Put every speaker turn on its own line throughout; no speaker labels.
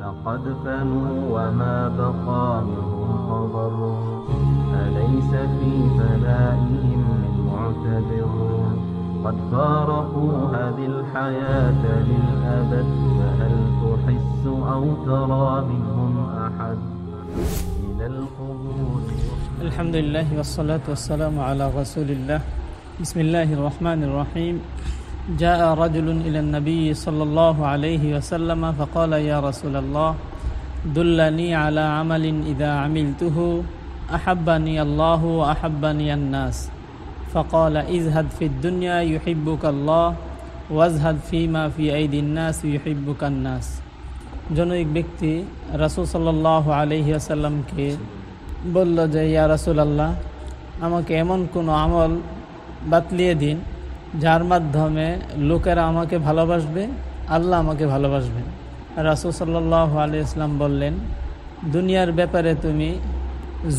لقد فنوا وما بقى منهم خبر. أليس في فنائهم من معتبر؟ قد فارقوا هذه الحياة للأبد فهل تحس أو ترى منهم أحد؟ إلى القبور.
الحمد لله والصلاة والسلام على رسول الله. بسم الله الرحمن الرحيم. جاء رجل إلى النبي صلى الله عليه وسلم فقال يا رسول الله دلني على عمل إذا عملته أحبني الله وأحبني الناس فقال ازهد في الدنيا يحبك الله وازهد فيما في أيدي الناس يحبك الناس জনৈক ব্যক্তি রাসুল সাল্লাহ আলহি আসাল্লামকে বলল যে ইয়া রাসুল আল্লাহ আমাকে এমন কোনো আমল বাতলিয়ে দিন যার মাধ্যমে লোকেরা আমাকে ভালোবাসবে, আল্লাহ আমাকে ভালোবাসবেন রাসুল সাল্লাহ আলি ইসলাম বললেন, দুনিয়ার ব্যাপারে তুমি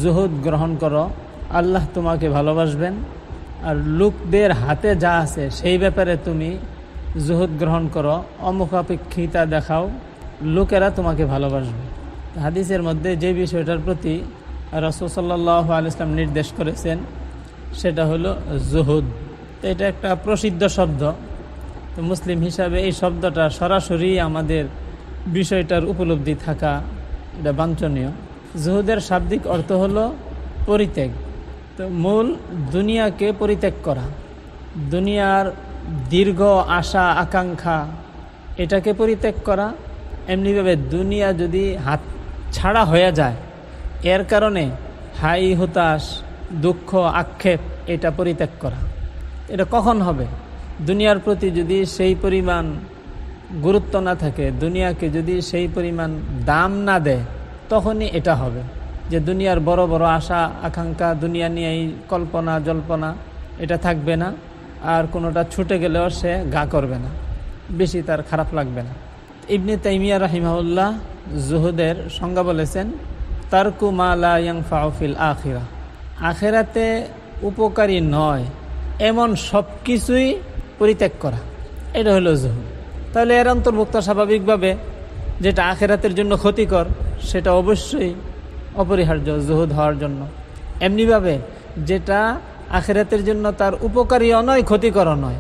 জুহুদ গ্রহণ করো, আল্লাহ তোমাকে ভালোবাসবেন। আর লোকদের হাতে যা আছে, সেই ব্যাপারে তুমি জুহুদ গ্রহণ করো, অমুখাপেক্ষিতা দেখাও, লোকেরা তোমাকে ভালোবাসবে। হাদিসের মধ্যে যে বিষয়টার প্রতি রসুল সাল্লাহ আলিয়াল্লাম নির্দেশ করেছেন, সেটা হলো জুহুদ। এটা একটা প্রসিদ্ধ শব্দ। তো মুসলিম হিসাবে এই শব্দটা সরাসরি আমাদের বিষয়টার উপলব্ধি থাকা এটা বাঞ্ছনীয়। জুহুদের শাব্দিক অর্থ হলো পরিত্যাগ। তো মূল দুনিয়াকে পরিত্যাগ করা। দুনিয়ার দীর্ঘ আশা, আকাঙ্ক্ষা, এটাকে পরিত্যাগ করা। এমনিভাবে দুনিয়া যদি হাত ছাড়া হয়ে যায়, এর কারণে হাই হতাশ, দুঃখ, আক্ষেপ, এটা পরিত্যাগ করা। এটা কখন হবে? দুনিয়ার প্রতি যদি সেই পরিমাণ গুরুত্ব না থাকে, দুনিয়াকে যদি সেই পরিমাণ দাম না দেয়, তখনই এটা হবে। যে দুনিয়ার বড় বড় আশা, আকাঙ্ক্ষা, দুনিয়া নিয়েই কল্পনা, জল্পনা, এটা থাকবে না। আর কোনোটা ছুটে গেলেও সে গা করবে না। বেশি তার খারাপ লাগবে না। ইবনে তাইমিয়া রাহিমাউল্লাহ জুহুদের সংজ্ঞা বলেছেন, তারকু মালা ইয়াং ফাউফিল আখিরা। আখেরাতে উপকারী নয় এমন সব কিছুই পরিত্যাগ করা। এটা হলো জুহুদ। তাহলে এর অন্তর্ভুক্ত স্বাভাবিকভাবে যেটা আখেরাতের জন্য ক্ষতিকর, সেটা অবশ্যই অপরিহার্য জুহুদ হওয়ার জন্য। এমনিভাবে যেটা আখেরাতের জন্য তার উপকারীও নয় ক্ষতিকর নয়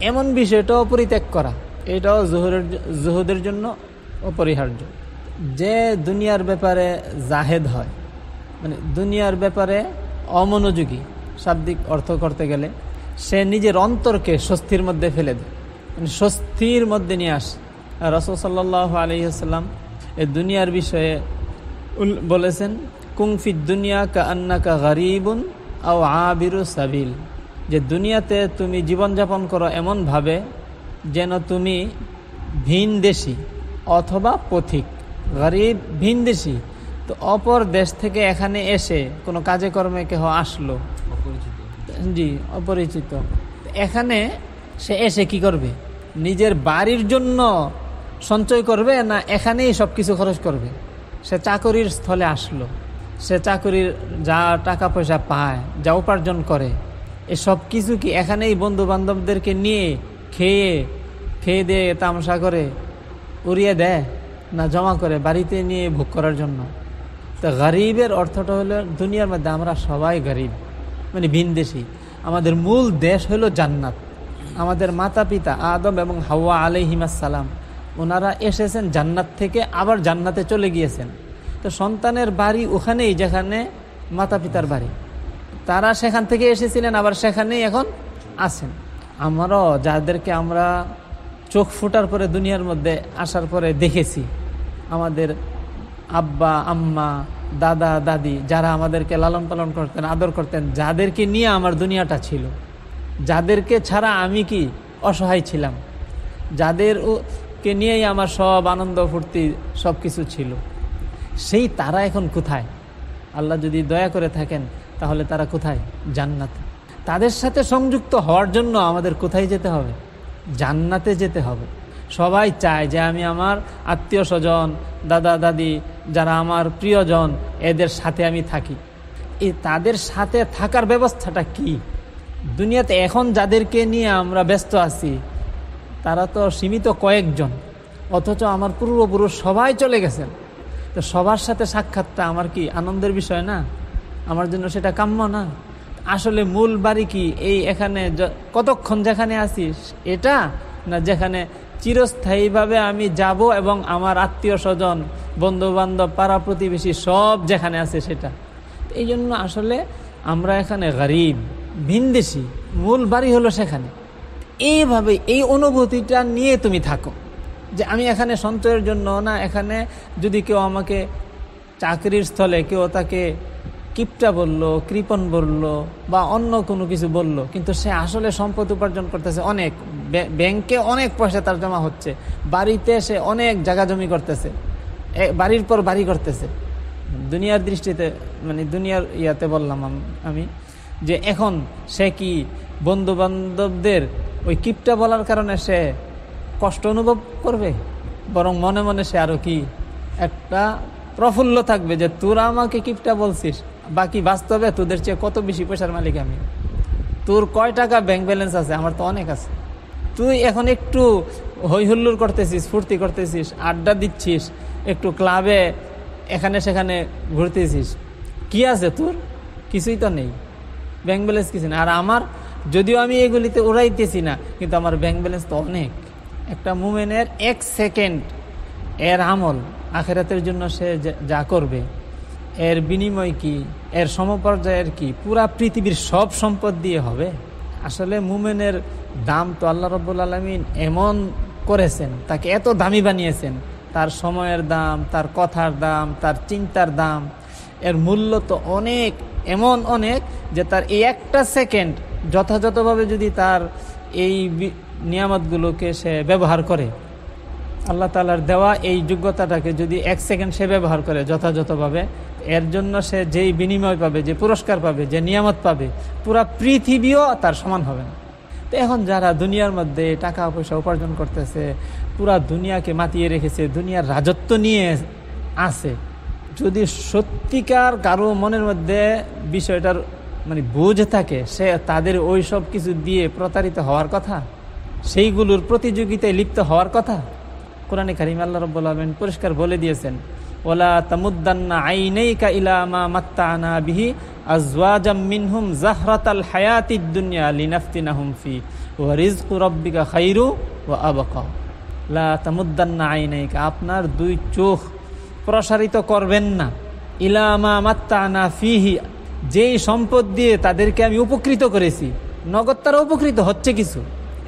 এমন বিষয়টাও পরিত্যাগ করা। এটাও জুহুরের জুহুদের জন্য অপরিহার্য। যে দুনিয়ার ব্যাপারে জাহেদ হয় মানে দুনিয়ার ব্যাপারে অমনোযোগী, শাব্দিক অর্থ করতে গেলে সে নিজের অন্তরকে স্বস্তির মধ্যে ফেলে দেয়। মানে স্বস্তির মধ্যে নিয়ে আসে। রসদ সাল্লাহ এই দুনিয়ার বিষয়ে বলেছেন কুংফি দুনিয়া কা আন্না কা গরিবুন আও আবিরু সাবিল। যে দুনিয়াতে তুমি জীবনযাপন করো এমনভাবে যেন তুমি ভিন দেশি অথবা পথিক। গরিব ভিন দেশি। তো অপর দেশ থেকে এখানে এসে কোনো কাজে কর্মে কেহ আসলো। জি, অপরিচিত। এখানে সে এসে কি করবে? নিজের বাড়ির জন্য সঞ্চয় করবে না এখানেই সব কিছু খরচ করবে? সে চাকরির স্থলে আসলো। সে চাকরির যা টাকা পয়সা পায়, যা উপার্জন করে, এ সব কিছু কি এখানেই বন্ধু বান্ধবদেরকে নিয়ে খেয়ে খেয়ে দিয়ে তামসা করে, উড়িয়ে দেয় না জমা করে বাড়িতে নিয়ে ভোগ করার জন্য? তো গরিবের অর্থটা হলো, দুনিয়ার মধ্যে আমরা সবাই গরিব। মানে ভিনদেশি। আমাদের মূল দেশ হলো জান্নাত। আমাদের মাতা পিতা আদম এবং হাওয়া আলহিমাসালাম ওনারা এসেছেন জান্নাত থেকে আবার জান্নাতে চলে গিয়েছেন। তো সন্তানের বাড়ি ওখানেই, যেখানে মাতা পিতার বাড়ি। তারা সেখান থেকে এসেছিলেন, আবার সেখানেই এখন আছেন। আমারও, যাদেরকে আমরা চোখ ফুটার পরে দুনিয়ার মধ্যে আসার পরে দেখেছি, আমাদের আব্বা, আম্মা দাদা, দাদি যারা আমাদেরকে লালন পালন করতেন, আদর করতেন, যাদেরকে নিয়ে আমার দুনিয়াটা ছিল, যাদেরকে ছাড়া আমি কি অসহায় ছিলাম? যাদেরকে নিয়েই আমার সব আনন্দ, ফুর্তি সব কিছু ছিল, সেই তারা এখন কোথায়? আল্লাহ যদি দয়া করে থাকেন, তাহলে তারা কোথায়? জান্নাতে। তাদের সাথে সংযুক্ত হওয়ার জন্য আমাদের কোথায় যেতে হবে? জান্নাতে যেতে হবে। সবাই চায় যে আমি আমার আত্মীয় স্বজন দাদা, দাদি, যারা আমার প্রিয়জন, এদের সাথে আমি থাকি। এই তাদের সাথে থাকার ব্যবস্থাটা কি? দুনিয়াতে এখন যাদেরকে নিয়ে আমরা ব্যস্ত আছি, তারা তো সীমিত কয়েকজন, অথচ আমার পূর্বপুরুষ সবাই চলে গেছেন। তো সবার সাথে সাক্ষাৎটা আমার কি আনন্দের বিষয় না? আমার জন্য সেটা কাম্য না? আসলে মূল বাড়ি কি এই এখানে কতক্ষণ যেখানে আসিস এটা না যেখানে চিরস্থায়ীভাবে আমি যাব এবং আমার আত্মীয় স্বজন বন্ধু বান্ধব পাড়া প্রতিবেশী সব যেখানে আছে সেটা। এই জন্য আসলে আমরা এখানে গরিব, ভিনদেশি, মূল বাড়ি হলো সেখানে। এইভাবে এই অনুভূতিটা নিয়ে তুমি থাকো। যে আমি এখানে সঞ্চয়ের জন্য না, এখানে যদি কেউ আমাকে চাকরির স্থলে কেউ তাকে কিপটা বলল, কৃপন বলল, বা অন্য কোনো কিছু বলল, কিন্তু সে আসলে সম্পদ উপার্জন করতেছে অনেক। ব্যাংকে অনেক পয়সা তার জমা হচ্ছে। বাড়িতে সে অনেক জায়গা জমি করতেছে। বাড়ির পর বাড়ি করতেছে। দুনিয়ার দৃষ্টিতে মানে দুনিয়ার ইয়াতে বললাম আমি যে এখন সে কি বন্ধু বান্ধবদের ওই কিপটা বলার কারণে সে কষ্ট অনুভব করবে? বরং মনে মনে সে আরও কি একটা প্রফুল্ল থাকবে যে তোরা আমাকে কিপটা বলছিস? বাকি বাস্তবে তোদের চেয়ে কত বেশি পয়সার মালিক আমি? তোর কয় টাকা ব্যাংক ব্যালেন্স আছে? আমার তো অনেক আছে। তুই এখন একটু হৈহুল্লোর করতেছিস, ফুর্তি করতেছিস, আড্ডা দিচ্ছিস, একটু ক্লাবে এখানে সেখানে ঘুরতেছিস। কি আছে তোর? কিছুই তো নেই। ব্যাংক ব্যালেন্স কিছু না। আর আমার, যদিও আমি এগুলিতে উড়াইতেছি না, কিন্তু আমার ব্যাংক ব্যালেন্স তো অনেক। একটা মুমেনের এক সেকেন্ড এর আমল। আখেরাতের জন্য সে যা করবে, এর বিনিময় কি, এর সমপর্যায়ের কি, পুরা পৃথিবীর সব সম্পদ দিয়ে হবে? আসলে মুমেনের দাম তো আল্লাহ রব্বুল আলমিন এমন করেছেন, তাকে এত দামি বানিয়েছেন, তার সময়ের দাম, তার কথার দাম, তার চিন্তার দাম, এর মূল্য তো অনেক, এমন অনেক যে তার এই একটা সেকেন্ড যথাযথভাবে যদি তার এই নিয়ামতগুলোকে সে ব্যবহার করে আল্লাহ তালার দেওয়া এই যোগ্যতাটাকে যদি এক সেকেন্ড সে ব্যবহার করে যথাযথভাবে, এর জন্য সে যেই বিনিময় পাবে, যে পুরস্কার পাবে, যে নিয়ামত পাবে, পুরা পৃথিবীও তার সমান হবে না। তো এখন যারা দুনিয়ার মধ্যে টাকা পয়সা উপার্জন করতেছে, পুরা দুনিয়াকে মাতিয়ে রেখেছে, দুনিয়ার রাজত্ব নিয়ে আছে, যদি সত্যিকার কারও মনের মধ্যে বিষয়টার মানে বুঝ থাকে, সে তাদের ওই সব কিছু দিয়ে প্রতারিত হওয়ার কথা? সেইগুলোর প্রতিযোগিতায় লিপ্ত হওয়ার কথা? কোরআনে কারিম আল্লাহ রব্বুল আলমিন পরিষ্কার বলে দিয়েছেন, ওলা তামুদ্দান্না আইনাইকা ইলামা মাত্তানা বিহি আজওয়াজাম মিনহুম জাহরাতাল হায়াতিদ দুনিয়া লিনাফতিনাহুম ফি, ওয়া রিজকু রাব্বিকা খাইরু ওয়া আবকা। লা তামুদ্দান্না আইনাইকা, আপনার দুই চোখ প্রসারিত করবেন না। ইলামা মাত্তানা ফিহি, যেই সম্পদ দিয়ে তাদেরকে আমি উপকৃত করেছি, নগদ তারা উপকৃত হচ্ছে কিছু,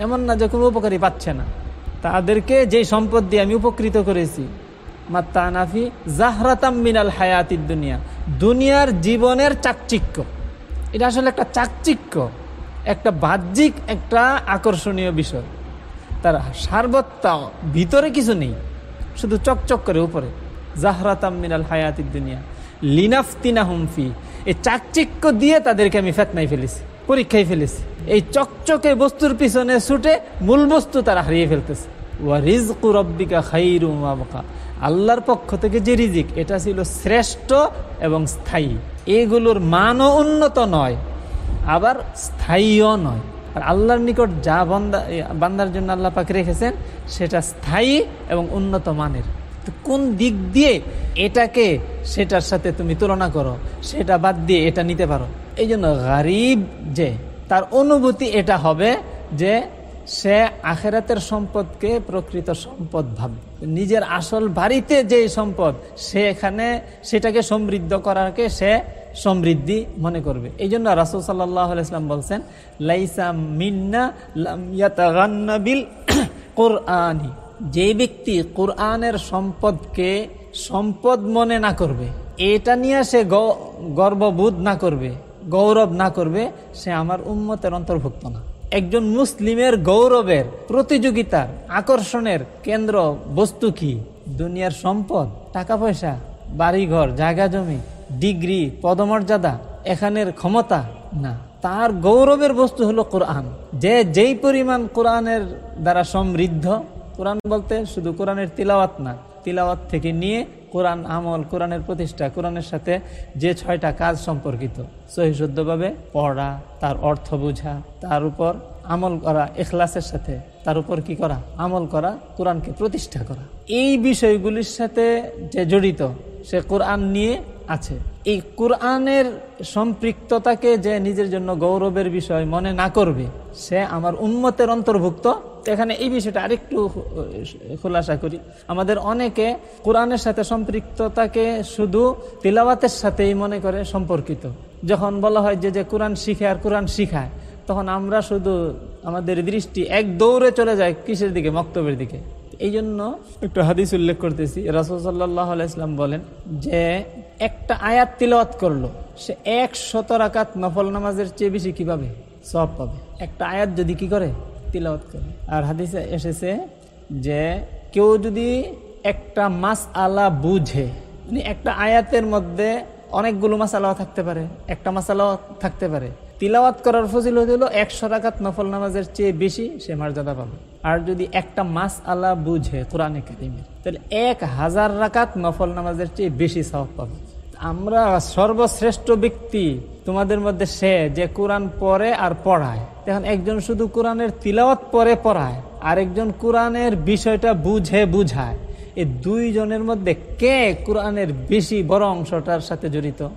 এমন না যে কোনো উপকারী পাচ্ছে না। তাদেরকে যে সম্পদ দিয়ে আমি উপকৃত করেছি মাত্তানাফি জাহরাতাম মিনাল হায়াতির দুনিয়া, দুনিয়ার জীবনের চাকচিক্য। এটা আসলে একটা চাকচিক্য, একটা বাহ্যিক, একটা আকর্ষণীয় বিষয়। তার সার্বত্তা ভিতরে কিছু নেই, শুধু চকচক করে উপরে। জাহরাতাম মিনাল হায়াতির দুনিয়া লিনাফতিনা হুমফি এই চাকচিক্য দিয়ে তাদেরকে আমি ফেতনাই ফেলেছি, পরীক্ষায় ফেলেছি। এই চকচকে বস্তুর পিছনে ছুটে মূল বস্তু তারা হারিয়ে ফেলতেছে। ওয়া রিজকু রব্বিকা খাইরু আবকা। আল্লাহর পক্ষ থেকে যে রিজিক, এটা ছিল শ্রেষ্ঠ এবং স্থায়ী। এগুলোর মানও উন্নত নয়, আবার স্থায়ীও নয়। আর আল্লাহর নিকট যা বান্দা বান্দার জন্য আল্লাহ পাক রেখেছেন, সেটা স্থায়ী এবং উন্নত মানের। কোন দিক দিয়ে এটাকে সেটার সাথে তুমি তুলনা করো, সেটা বাদ দিয়ে এটা নিতে পারো? এই জন্য গারিব যে অনুভূতি এটা হবে যে সে আখেরাতের সম্পদকে প্রকৃত সম্পদ ভাববে নিজের আসল বাড়িতে যে সম্পদ, সে এখানে সেটাকে সমৃদ্ধ করাকে সে সমৃদ্ধি মনে করবে। এই জন্য রাসুল সাল্লাম বলছেন, লাইসা মিন্না বিল কোরআনি। যে ব্যক্তি কোরআনের সম্পদকে সম্পদ মনে না করবে, এটা নিয়ে সে গর্ববোধ না করবে। গৌরব না করবে, সে আমার উন্মতের অন্তর্ভুক্ত না। একজন মুসলিমের গৌরবের প্রতিযোগিতার আকর্ষণের কেন্দ্র বস্তু কি? দুনিয়ার সম্পদ, টাকা পয়সা, বাড়িঘর, জায়গা জমি, ডিগ্রি, পদমর্যাদা, এখানের ক্ষমতা? না, তার গৌরবের বস্তু হলো কোরআন। যে যেই পরিমাণ কোরআনের দ্বারা সমৃদ্ধ, কোরআন বলতে শুধু কোরআনের তিলাওয়াত না, তিলাওয়াত থেকে নিয়ে কোরআন আমল, কোরআনের প্রতিষ্ঠা, কোরআনের সাথে যে ছয়টা কাজ সম্পর্কিত। সহিশুদ্ধভাবে পড়া, তার অর্থ বোঝা, তার উপর আমল করা, এখলাসের সাথে, তার উপর কি করা? আমল করা, কোরআনকে প্রতিষ্ঠা করা। এই বিষয়গুলির সাথে যে জড়িত, সে কোরআন নিয়ে আছে। এই কোরআনের সম্পৃক্ততাকে যে নিজের জন্য গৌরবের বিষয় মনে না করবে, সে আমার উন্মতের অন্তর্ভুক্ত এখানে এই বিষয়টা আরেকটু খোলাসা করি। আমাদের অনেকে কোরআনের সাথে সম্পৃক্ততাকে শুধু তিলাওয়াতের সাথেই মনে করে সম্পর্কিত। যখন বলা হয় যে যে কোরআন শিখে আর কোরআন শিখায়, তখন আমরা শুধু আমাদের দৃষ্টি এক দৌড়ে চলে যায় কিসের দিকে, মক্তবের দিকে। এই জন্য একটু হাদিস উল্লেখ করতেছি। রাসুল সাল্লাহ ইসলাম বলেন যে, একটা আয়াত তিলওয়াত করল, সে এক শত রাকাত নফল নামাজের চেয়ে বেশি কি পাবে সব পাবে। একটা আয়াত যদি কি করে? তিলওয়াত করে। আর হাদিসে এসেছে যে কেউ যদি একটা মাস আলা বুঝে মানে একটা আয়াতের মধ্যে অনেকগুলো মাসালাও থাকতে পারে, একটা মাসালাও থাকতে পারে, তিলাওয়াত করার ফজিল হলো একশো রাকাত নফল নামাজের চেয়ে বেশি সে মর্যাদা পাবে। আর যদি একটা মাস আলা বুঝে কোরআনে কারিমের তাহলে এক হাজার রাকাত নফল নামাজের চেয়ে বেশি সহব পাবে। আমরা সর্বশ্রেষ্ঠ ব্যক্তি তোমাদের মধ্যে সে যে কোরআন পড়ে আর পড়ায়। এখন একজন শুধু কোরআনের তিলাওয়াত পরে পড়ায়, আরেকজন কোরআনের বিষয়টা বুঝে, বুঝায়। এই দুইজনের মধ্যে কে কোরআনের বেশি বড় অংশটার সাথে জড়িত?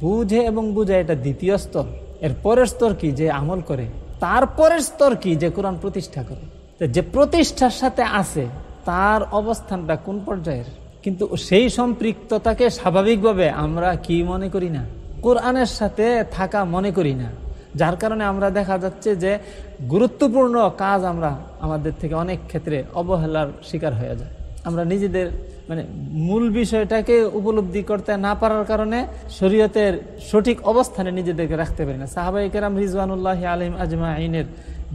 বুঝে এবং বুঝায় এটা দ্বিতীয় স্তর। এর পরের স্তর কি? যে আমল করে। তারপরের স্তর কি? যে কোরআন প্রতিষ্ঠা করে। যে প্রতিষ্ঠার সাথে আছে, তার অবস্থানটা কোন পর্যায়ের? কিন্তু সেই সম্পৃক্ততাকে স্বাভাবিকভাবে আমরা কি মনে করি না? কোরআনের সাথে থাকা মনে করি না। যার কারণে আমরা দেখা যাচ্ছে যে গুরুত্বপূর্ণ কাজ আমরা আমাদের থেকে অনেক ক্ষেত্রে অবহেলার শিকার হয়ে যায়। আমরা নিজেদের মানে মূল বিষয়টাকে উপলব্ধি করতে না পারার কারণে শরীয়তের সঠিক অবস্থানে নিজেদেরকে রাখতে পারি না। সাহাবাই কেরাম রিজওয়ানুল্লাহ আলিম আজমা আইনের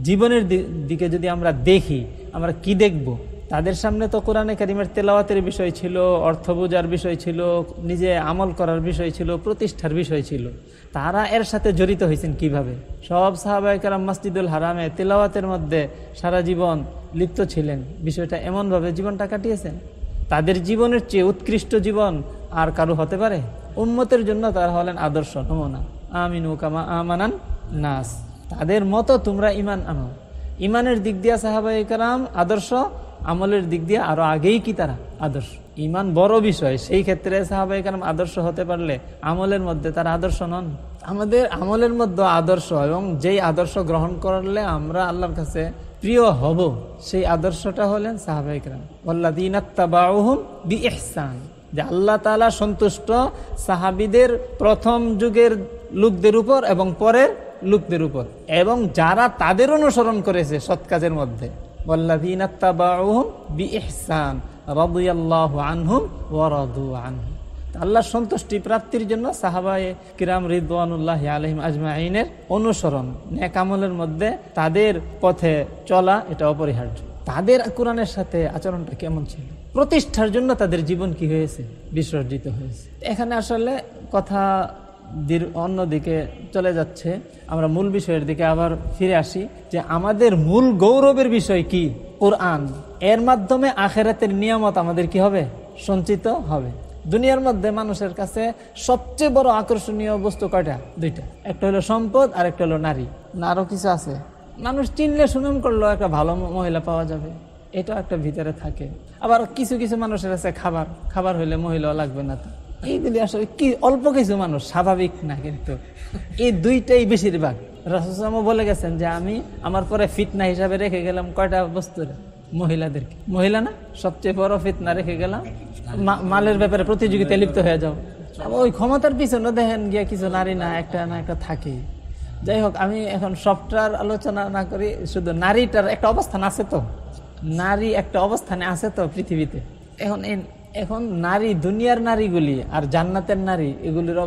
জীবনের দিকে যদি আমরা দেখি, আমরা কি দেখব? তাদের সামনে তো কোরআনে কারিমের তেলাওয়াতের বিষয় ছিল অর্থ বোঝার বিষয় ছিল, নিজে আমল করার বিষয় ছিল, প্রতিষ্ঠার বিষয় ছিল। তারা এর সাথে জড়িত হয়েছেন কীভাবে? সব সাহাবাই কালাম মসজিদুল হারামে তেলাওয়াতের মধ্যে সারা জীবন লিপ্ত ছিলেন। বিষয়টা এমনভাবে জীবনটা কাটিয়েছেন। তাদের জীবনের চেয়ে উৎকৃষ্ট জীবন আর কারও হতে পারে? উন্মতের জন্য তারা হলেন আদর্শ নমুনা। আমিন কামা আমানান নাস। তাদের মতো তোমরা ইমান আনো। ইমানের দিক দিয়া সাহাবাই কালাম আদর্শ আমলের দিক দিয়ে আরও আগেই কি তারা? আদর্শ। ইমান বড় বিষয়। সেই ক্ষেত্রে সাহাবাই কালাম আদর্শ হতে পারলে আমলের মধ্যে তারা আদর্শ নন। আমাদের আমলের মধ্যে আদর্শ এবং যেই আদর্শ গ্রহণ করলে আমরা আল্লাহর কাছে প্রিয় হব, সেই আদর্শটা হলেন সাহাবাইকরাম বি যে আল্লাহ তালা সন্তুষ্ট সাহাবিদের প্রথম যুগের লোকদের উপর এবং পরের লোকদের উপর। এবং যারা তাদের অনুসরণ করেছে সৎ কাজের মধ্যে। ইহসান রদুয়াল্লাহ আনহুম ওয়ারদু আনহুম আল্লাহর সন্তুষ্টি প্রাপ্তির জন্য সাহাবাই কিরাম রিদওয়ানুল্লাহ আলহিম আজমাইনের অনুসরণ নেকামলের মধ্যে তাদের পথে চলা এটা অপরিহার্য। তাদের কোরআনের সাথে আচরণটা কেমন ছিল? প্রতিষ্ঠার জন্য তাদের জীবন কি হয়েছে? বিসর্জিত হয়েছে। এখানে আসলে কথা অন্যদিকে চলে যাচ্ছে। আমরা মূল বিষয়ের দিকে আবার ফিরে আসি যে আমাদের মূল গৌরবের বিষয় কি? কোরআন। এর মাধ্যমে আখেরাতের নিয়ামত আমাদের কি হবে? সঞ্চিত হবে। দুনিয়ার মধ্যে মানুষের কাছে সবচেয়ে বড় আকর্ষণীয় বস্তু কয়টা? দুইটা। একটা হলো সম্পদ আর একটা হলো নারী। না আরও কিছু আছে। মানুষ চিনলে সুনাম করলেও একটা ভালো মহিলা পাওয়া যাবে। এটা একটা ভিতরে থাকে। আবার কিছু কিছু মানুষের আছে খাবার। খাবার হইলে মহিলাও লাগবে না তো। এইগুলি আসলে কি অল্প কিছু মানুষ, স্বাভাবিক না কিন্তু। এই দুইটাই বেশিরভাগ। রাসুসামও বলে গেছেন যে, আমি আমার পরে ফিটনা হিসাবে রেখে গেলাম কয়টা বস্তুর? মহিলাদেরকে। মহিলা না? সবচেয়ে বড় ফিতনা রেখে গেলাম। মালের ব্যাপারে প্রতিযোগিতায় লিপ্ত হয়ে যাও। ওই ক্ষমতার পিছনে দেখেন গিয়া কিছু নারী না, একটা না একটা থাকে যাই হোক, আমি এখন সবটার আলোচনা না করি, শুধু নারীটার একটা অবস্থান আছে তো। নারী একটা অবস্থানে আছে তো পৃথিবীতে। এখন এখন নারী, দুনিয়ার নারীগুলি আর জান্নাতের নারী, এগুলির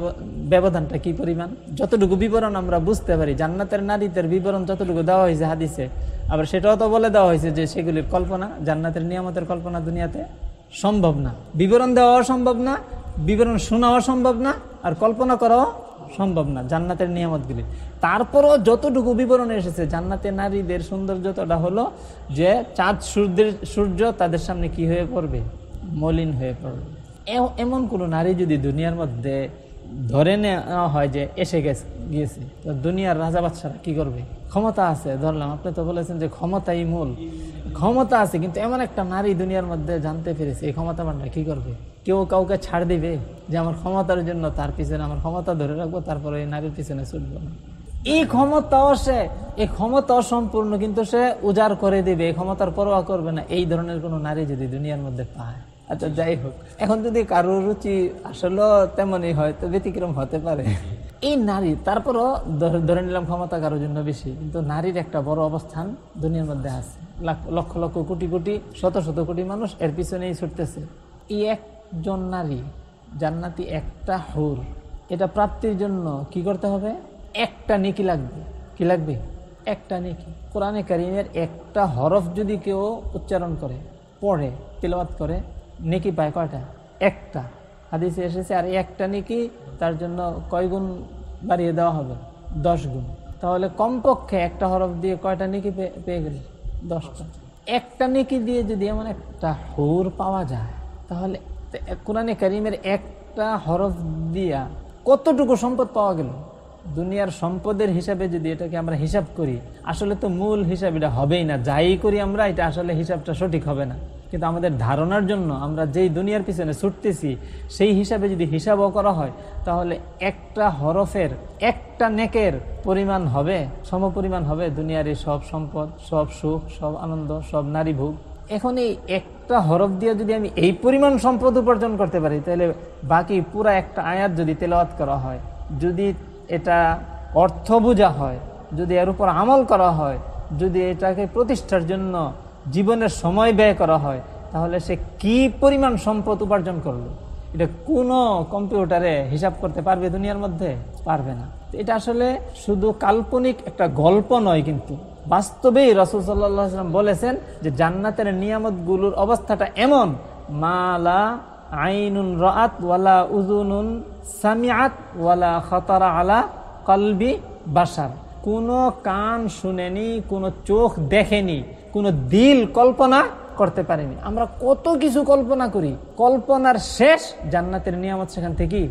ব্যবধানটা কি পরিমাণ? যতটুকু বিবরণ আমরা বুঝতে পারি, জান্নাতের নারীদের বিবরণ যতটুকু দেওয়া হয়েছে হাদিসে, আবার সেটাও তো বলে দেওয়া হয়েছে যে সেগুলির কল্পনা, জান্নাতের নিয়ামতের কল্পনা দুনিয়াতে সম্ভব না। বিবরণ দেওয়াও সম্ভব না, বিবরণ শোনাও সম্ভব না, আর কল্পনা করাও সম্ভব না জান্নাতের নিয়ামতগুলি। তারপরও যতটুকু বিবরণ এসেছে, জান্নাতের নারীদের সৌন্দর্যটা হলো যে চাঁদ সূর্যের সূর্য তাদের সামনে কি হয়ে পড়বে? মলিন হয়ে পড়বে এমন কোনো নারী যদি দুনিয়ার মধ্যে ধরে নেওয়া হয় যে এসে গেছে, গিয়েছে, তো দুনিয়ার রাজা বাচ্চারা কি করবে? ক্ষমতা আছে, ধরলাম, আপনি তো বলেছেন যে ক্ষমতাই মূল। ক্ষমতা আছে, কিন্তু এমন একটা নারী দুনিয়ার মধ্যে জানতে পেরেছে, এই ক্ষমতা বানটা কি করবে? কেউ কাউকে ছাড় দিবে যে আমার ক্ষমতার জন্য তার পিছনে আমার ক্ষমতা ধরে রাখব, তারপরে এই নারীর পিছনে ছুটবো না। এই ক্ষমতাও সে, এই ক্ষমতা সম্পূর্ণ, কিন্তু সে উজাড় করে দিবে, এই ক্ষমতার পরোয়া করবে না। এই ধরনের কোনো নারী যদি দুনিয়ার মধ্যে পায়। আচ্ছা যাই হোক। এখন যদি কারোর রুচি আসলে, তেমনই হয়, তো ব্যতিক্রম হতে পারে। এই নারী, তারপরও ধরে নিলাম ক্ষমতা কারোর জন্য বেশি, কিন্তু নারীর একটা বড় অবস্থান দুনিয়ার মধ্যে আছে। লক্ষ লক্ষ কোটি কোটি, শত শত কোটি মানুষ এর পিছনেই ছুটতেছে। এই একজন নারী, জান্নাতি একটা হুর, এটা প্রাপ্তির জন্য কি করতে হবে? একটা নেকি লাগবে। কি লাগবে? একটা নেকি। কোরআনে কারিমের একটা হরফ যদি কেউ উচ্চারণ করে, পড়ে, তেলাওয়াত করে নেকি পায় কয়টা? একটা। হাদিসে এসেছে, আর একটা নেকি তার জন্য কয় গুণ বাড়িয়ে দেওয়া হবে? দশ গুণ। তাহলে কমপক্ষে একটা হরফ দিয়ে কয়টা নেকি পেয়ে গেল? দশটা। একটা নেকি দিয়ে যদি এমন একটা হুর পাওয়া যায়, তাহলে কোরআনে কারিমের একটা হরফ দিয়া কতটুকু সম্পদ পাওয়া গেল? দুনিয়ার সম্পদের হিসাবে যদি এটাকে আমরা হিসাব করি, আসলে তো মূল হিসাব এটা হবেই না। যাই করি আমরা, এটা আসলে হিসাবটা সঠিক হবে না। কিন্তু আমাদের ধারণার জন্য আমরা যেই দুনিয়ার পিছনে ছুটতেছি, সেই হিসাবে যদি হিসাবও করা হয়, তাহলে একটা হরফের একটা নেকের পরিমাণ হবে, সমপরিমাণ হবে দুনিয়ার এই সব সম্পদ, সব সুখ, সব আনন্দ, সব নারী ভোগ এখন এই একটা হরফ দিয়ে যদি আমি এই পরিমাণ সম্পদ উপার্জন করতে পারি, তাহলে বাকি পুরা একটা আয়াত যদি তেলাওয়াত করা হয়, যদি এটা অর্থ বোঝা হয়, যদি এর উপর আমল করা হয়, যদি এটাকে প্রতিষ্ঠার জন্য জীবনের সময় ব্যয় করা হয়, তাহলে সে কি পরিমাণ সম্পদ উপার্জন করল? এটা কোনো কম্পিউটারে হিসাব করতে পারবে দুনিয়ার মধ্যে? পারবে না। এটা আসলে শুধু কাল্পনিক একটা গল্প নয় কিন্তু, বাস্তবেই রসুল সাল্লাম বলেছেন যে জান্নাতের নিয়ামতগুলোর অবস্থাটা এমন মালা আইনুন রাত ওয়ালা উজুনুন সামিয়াত ওয়ালা খতারা আলা কলবি বাসার কোনো কান শুনেনি, কোনো চোখ দেখেনি কোনো দিল কল্পনা করতে পারেনি। আমরা কত কিছু কল্পনা করি। কল্পনার শেষ জান্নাতের নিয়ামত সেখান থেকেই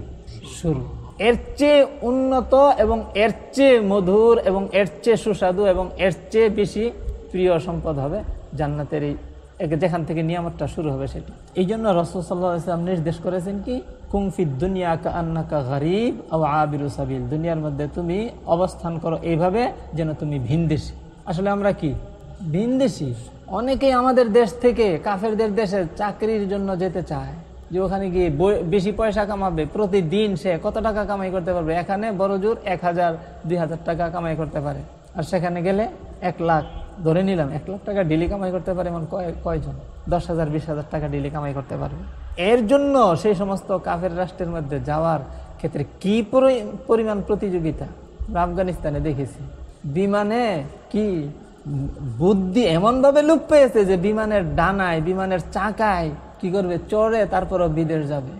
শুরু। এর চেয়ে উন্নত এবং এর চেয়ে মধুর এবং এর চেয়ে সুস্বাদু এবং এর চেয়ে বেশি প্রিয় সম্পদ হবে জান্নাতের এই যেখান থেকে নিয়ামতটা শুরু হবে সেটা। এই জন্য ইসলাম নির্দেশ করেছেন কি কুংফি দুনিয়া কা আন্নাকা গরিব ও আবিরু সাবিল। দুনিয়ার মধ্যে তুমি অবস্থান করো এইভাবে যেন তুমি ভিনদেশি। আসলে আমরা কি ভিনদেশি। অনেকেই আমাদের দেশ থেকে কাফেরদের দেশে চাকরির জন্য যেতে চায়, যে ওখানে গিয়ে বেশি পয়সা কামাবে, প্রতিদিন সে কত টাকা কামাই করতে পারবে? এখানে বড় জোর এক হাজার, দুই হাজার টাকা কামাই করতে পারে। আর সেখানে গেলে এক লাখ, ধরে নিলাম, এক লাখ টাকা ডেলি কামাই করতে পারে এমন কয়- কয়জন? দশ হাজার, বিশ হাজার টাকা ডেলি কামাই করতে পারবে। এর জন্য সেই সমস্ত কাফের রাষ্ট্রের মধ্যে যাওয়ার ক্ষেত্রে কি পরি- পরিমাণ প্রতিযোগিতা? আফগানিস্তানে দেখেছি। বিমানে কি বুদ্ধি এমনভাবে লুপ পেয়েছে যে বিমানের ডানায়, বিমানের চাকায় কি করবে? চড়ে তারপরও বিদেশ যাবে।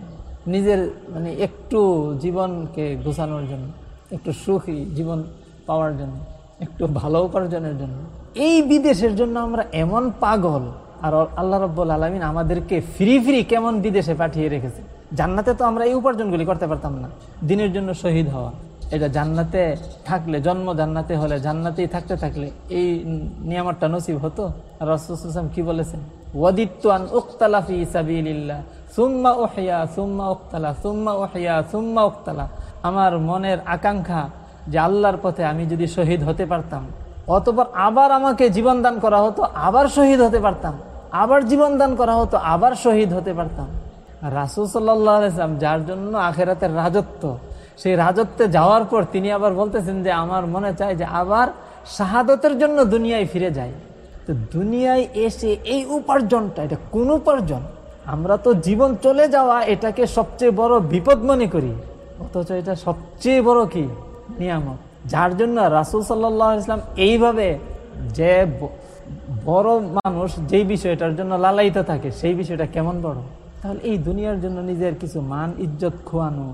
নিজের মানে একটু জীবনকে গোছানোর জন্য, একটু সুখী জীবন পাওয়ার জন্য, একটু ভালো উপার্জনের জন্য। এই বিদেশের জন্য আমরা এমন পাগল, আর আল্লাহ রব্বুল আলমিন আমাদেরকে ফ্রি ফ্রি কেমন বিদেশে পাঠিয়ে রেখেছে? জান্নাতে তো আমরা এই উপার্জনগুলি করতে পারতাম না। দিনের জন্য শহীদ হওয়া। এটা জান্নাতে থাকলে, জন্ম জান্নাতে হলে, জান্নাতেই থাকতে থাকলে এই নিয়ামতটা নসিব হতো? রসুলাম কি বলেছেন? ওয়াদিত্তান উক্তালাফি সাবিলিল্লাহ, সুম্মা ওহিয়া সুম্মা উক্তালা, সুম্মা ওহিয়া সুম্মা উক্তালা। আমার মনের আকাঙ্ক্ষা যে আল্লাহর পথে আমি যদি শহীদ হতে পারতাম, অতপর আবার আমাকে জীবন দান করা হতো, আবার শহীদ হতে পারতাম, আবার জীবন দান করা হতো, আবার শহীদ হতে পারতাম। রাসুল সাল্লাম যার জন্য আখেরাতের রাজত্ব সেই রাজত্বে যাওয়ার পর তিনি আবার বলতেছেন যে, আমার মনে চায় যে আবার শাহাদতের জন্য দুনিয়ায় ফিরে যাই। তো দুনিয়ায় এসে এই উপার্জনটা, এটা কোন উপার্জন? আমরা তো জীবন চলে যাওয়া এটাকে সবচেয়ে বড় বিপদ মনে করি। অথচ এটা সবচেয়ে বড় কি? নিয়ামত। যার জন্য রাসুল সাল্লাহ ইসলাম এইভাবে যে বড় মানুষ যেই বিষয়টার জন্য লালায়িত থাকে, সেই বিষয়টা কেমন বড়? তাহলে এই দুনিয়ার জন্য নিজের কিছু মান, ইজ্জত খোয়ানো,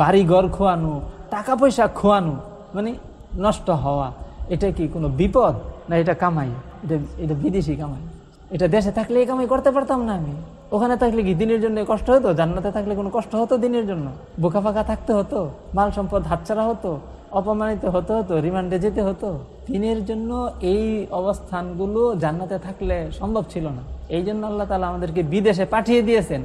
বাড়িঘর খোয়ানো টাকা পয়সা খোয়ানো মানে নষ্ট হওয়া, এটা কি কোনো বিপদ? না এটা কামাই? এটা এটা বিদেশি কামাই। এটা দেশে থাকলে এই কামাই করতে পারতাম না আমি। ওখানে থাকলে কি দিনের জন্য কষ্ট হতো? জান্নাতে থাকলে কোনো কষ্ট হতো দিনের জন্য? বোকা ফাঁকা থাকতে হতো? মাল সম্পদ হাতছাড়া হতো? অপমানিত হতে হতো? রিমান্ডে যেতে হতো? দিনের জন্য এই অবস্থানগুলো জান্নাতে থাকলে সম্ভব ছিল না। এই জন্য আল্লাহ তালা আমাদেরকে বিদেশে পাঠিয়ে দিয়েছেন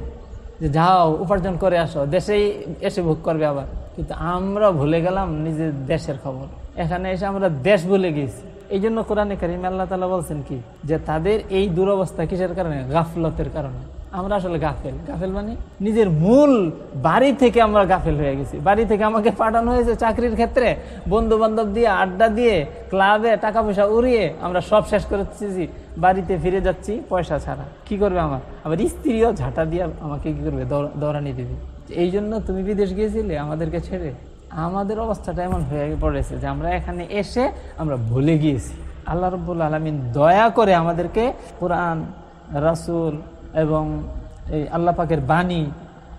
যে, যাও, উপার্জন করে আসো, দেশেই এসে ভোগ করবে আবার। কিন্তু আমরা ভুলে গেলাম নিজের দেশের খবর। এখানে এসে আমরা দেশ ভুলে গেছি এই জন্য কোরআনে কারিম আল্লাহ তালা বলছেন কি? যে, তাদের এই দুরবস্থা কিসের কারণে? গাফলতের কারণে। আমরা আসলে গাফেল। গাফেল মানে নিজের মূল বাড়ি থেকে আমরা গাফেল হয়ে গেছি। বাড়ি থেকে আমাকে পাঠানো হয়েছে চাকরির ক্ষেত্রে। বন্ধু বান্ধব দিয়ে, আড্ডা দিয়ে, ক্লাবে টাকা পয়সা উড়িয়ে আমরা সব শেষ করেছি। বাড়িতে ফিরে যাচ্ছি পয়সা ছাড়া। কি করবে আমার? আবার স্ত্রীও ঝাঁটা দিয়ে আমাকে কি করবে? দৌড়ানি দেবে। এই জন্য তুমি বিদেশ গিয়েছিলে, আমাদেরকে ছেড়ে। আমাদের অবস্থাটা এমন হয়ে পড়েছে যে আমরা এখানে এসে আমরা ভুলে গিয়েছি। আল্লাহ রব্বুল আলমিন দয়া করে আমাদেরকে কোরআন, রাসুল এবং এই আল্লাহ পাকের বাণী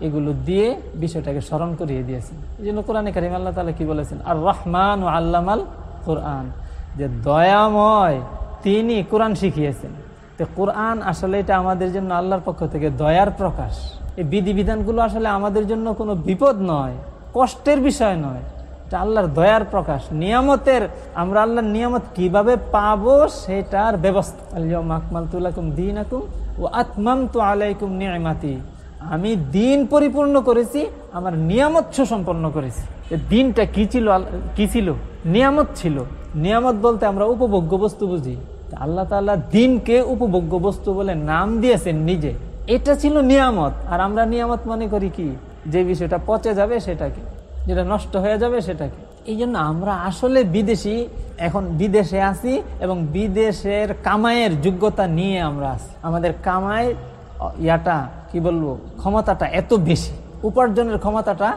এগুলো দিয়ে বিষয়টাকে স্মরণ করিয়ে দিয়েছেন। এই জন্য কোরআনে কারিম আল্লাহ তালা কি বলেছেন? আর রহমান ও আল্লামাল কোরআন। যে দয়াময় তিনি কোরআন শিখিয়েছেন। তো কোরআন আসলে এটা আমাদের জন্য আল্লাহর পক্ষ থেকে দয়ার প্রকাশ। এই বিধিবিধানগুলো আসলে আমাদের জন্য কোনো বিপদ নয়, কষ্টের বিষয় নয়। এটা আল্লাহর দয়ার প্রকাশ। নিয়ামতের, আমরা আল্লাহর নিয়ামত কীভাবে পাবো সেটার ব্যবস্থা। আকমাল তুলাকুম দিন আকুম ও আত্মাম তো আলাইকুম নিয়ামাতি আমি দিন পরিপূর্ণ করেছি, আমার নিয়ামত সুসম্পন্ন করেছি। দিনটা কি ছিল কি ছিল? নিয়ামত ছিল। নিয়ামত বলতে আমরা উপভোগ্য বস্তু বুঝি। আল্লাহ তাল্লাহ দিনকে উপভোগ্য বস্তু বলে নাম দিয়েছেন নিজে। এটা ছিল নিয়ামত। আর আমরা নিয়ামত মনে করি কি? যে বিষয়টা পচে যাবে সেটাকে, যেটা নষ্ট হয়ে যাবে সেটাকে। এই জন্য আমরা আসলে বিদেশি, এখন বিদেশে আছি এবং বিদেশের কামাইয়ের যোগ্যতা নিয়ে আমরা আছি। আমাদের কামাই ইয়াটা, কি বলব, ক্ষমতাটা এত বেশি, উপার্জনের ক্ষমতাটা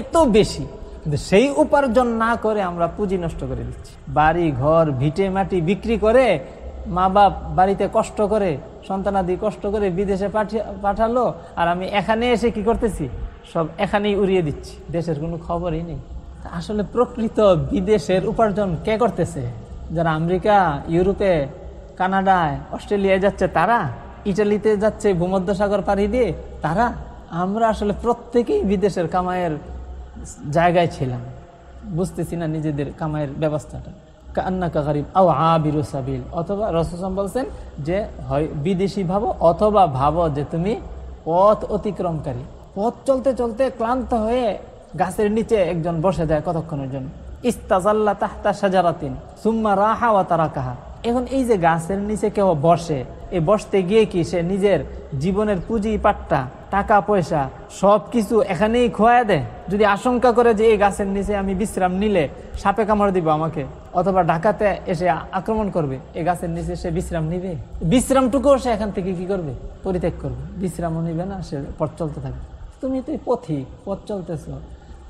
এত বেশি, কিন্তু সেই উপার্জন না করে আমরা পুঁজি নষ্ট করে দিচ্ছি। বাড়ি, ঘর, ভিটে, মাটি বিক্রি করে মা বাপ বাড়িতে কষ্ট করে সন্তানাদি কষ্ট করে বিদেশে পাঠিয়ে, পাঠালো, আর আমি এখানে এসে কি করতেছি? সব এখানেই উড়িয়ে দিচ্ছি। দেশের কোনো খবরই নেই। আসলে প্রকৃত বিদেশের উপার্জন কে করতেছে? যারা আমেরিকা, ইউরোপে, কানাডায়, অস্ট্রেলিয়ায় যাচ্ছে তারা? ইটালিতে যাচ্ছে ভূমধ্যসাগর পাড়ি দিয়ে তারা? আমরা আসলে প্রত্যেকেই বিদেশের কামাইয়ের জায়গায় ছিলাম। বুঝতেছি না নিজেদের কামাইয়ের ব্যবস্থাটা। কান্না কাকারিব আও আবিরু সাবিল। অথবা রসম বলছেন যে, হয় বিদেশি ভাবো অথবা ভাবো যে তুমি পথ অতিক্রমকারী। পথ চলতে চলতে ক্লান্ত হয়ে গাছের নিচে একজন বসে যায় কতক্ষণের জন্য? ইস্তাজাল্লা তাহতা সাজারাতিন সুম্মা রাহা তারা কাহা এখন এই যে গাছের নিচে কেউ বসে এই বসতে গিয়ে কি সে নিজের জীবনের পুঁজি, পাট্টা, টাকা, পয়সা, সব কিছু এখানেই খোয়া দেয়? যদি আশঙ্কা করে যে এই গাছের নিচে আমি বিশ্রাম নিলে সাপে কামড় দিব আমাকে, অথবা ঢাকাতে এসে আক্রমণ করবে এই গাছের নিচে সে বিশ্রাম নিবে? বিশ্রামটুকুও সে এখান থেকে কি করবে? পরিত্যাগ করবে। বিশ্রামও নিবে না, সে পথ চলতে থাকবে। তুমি তো পথিক, পথ চলতেছ।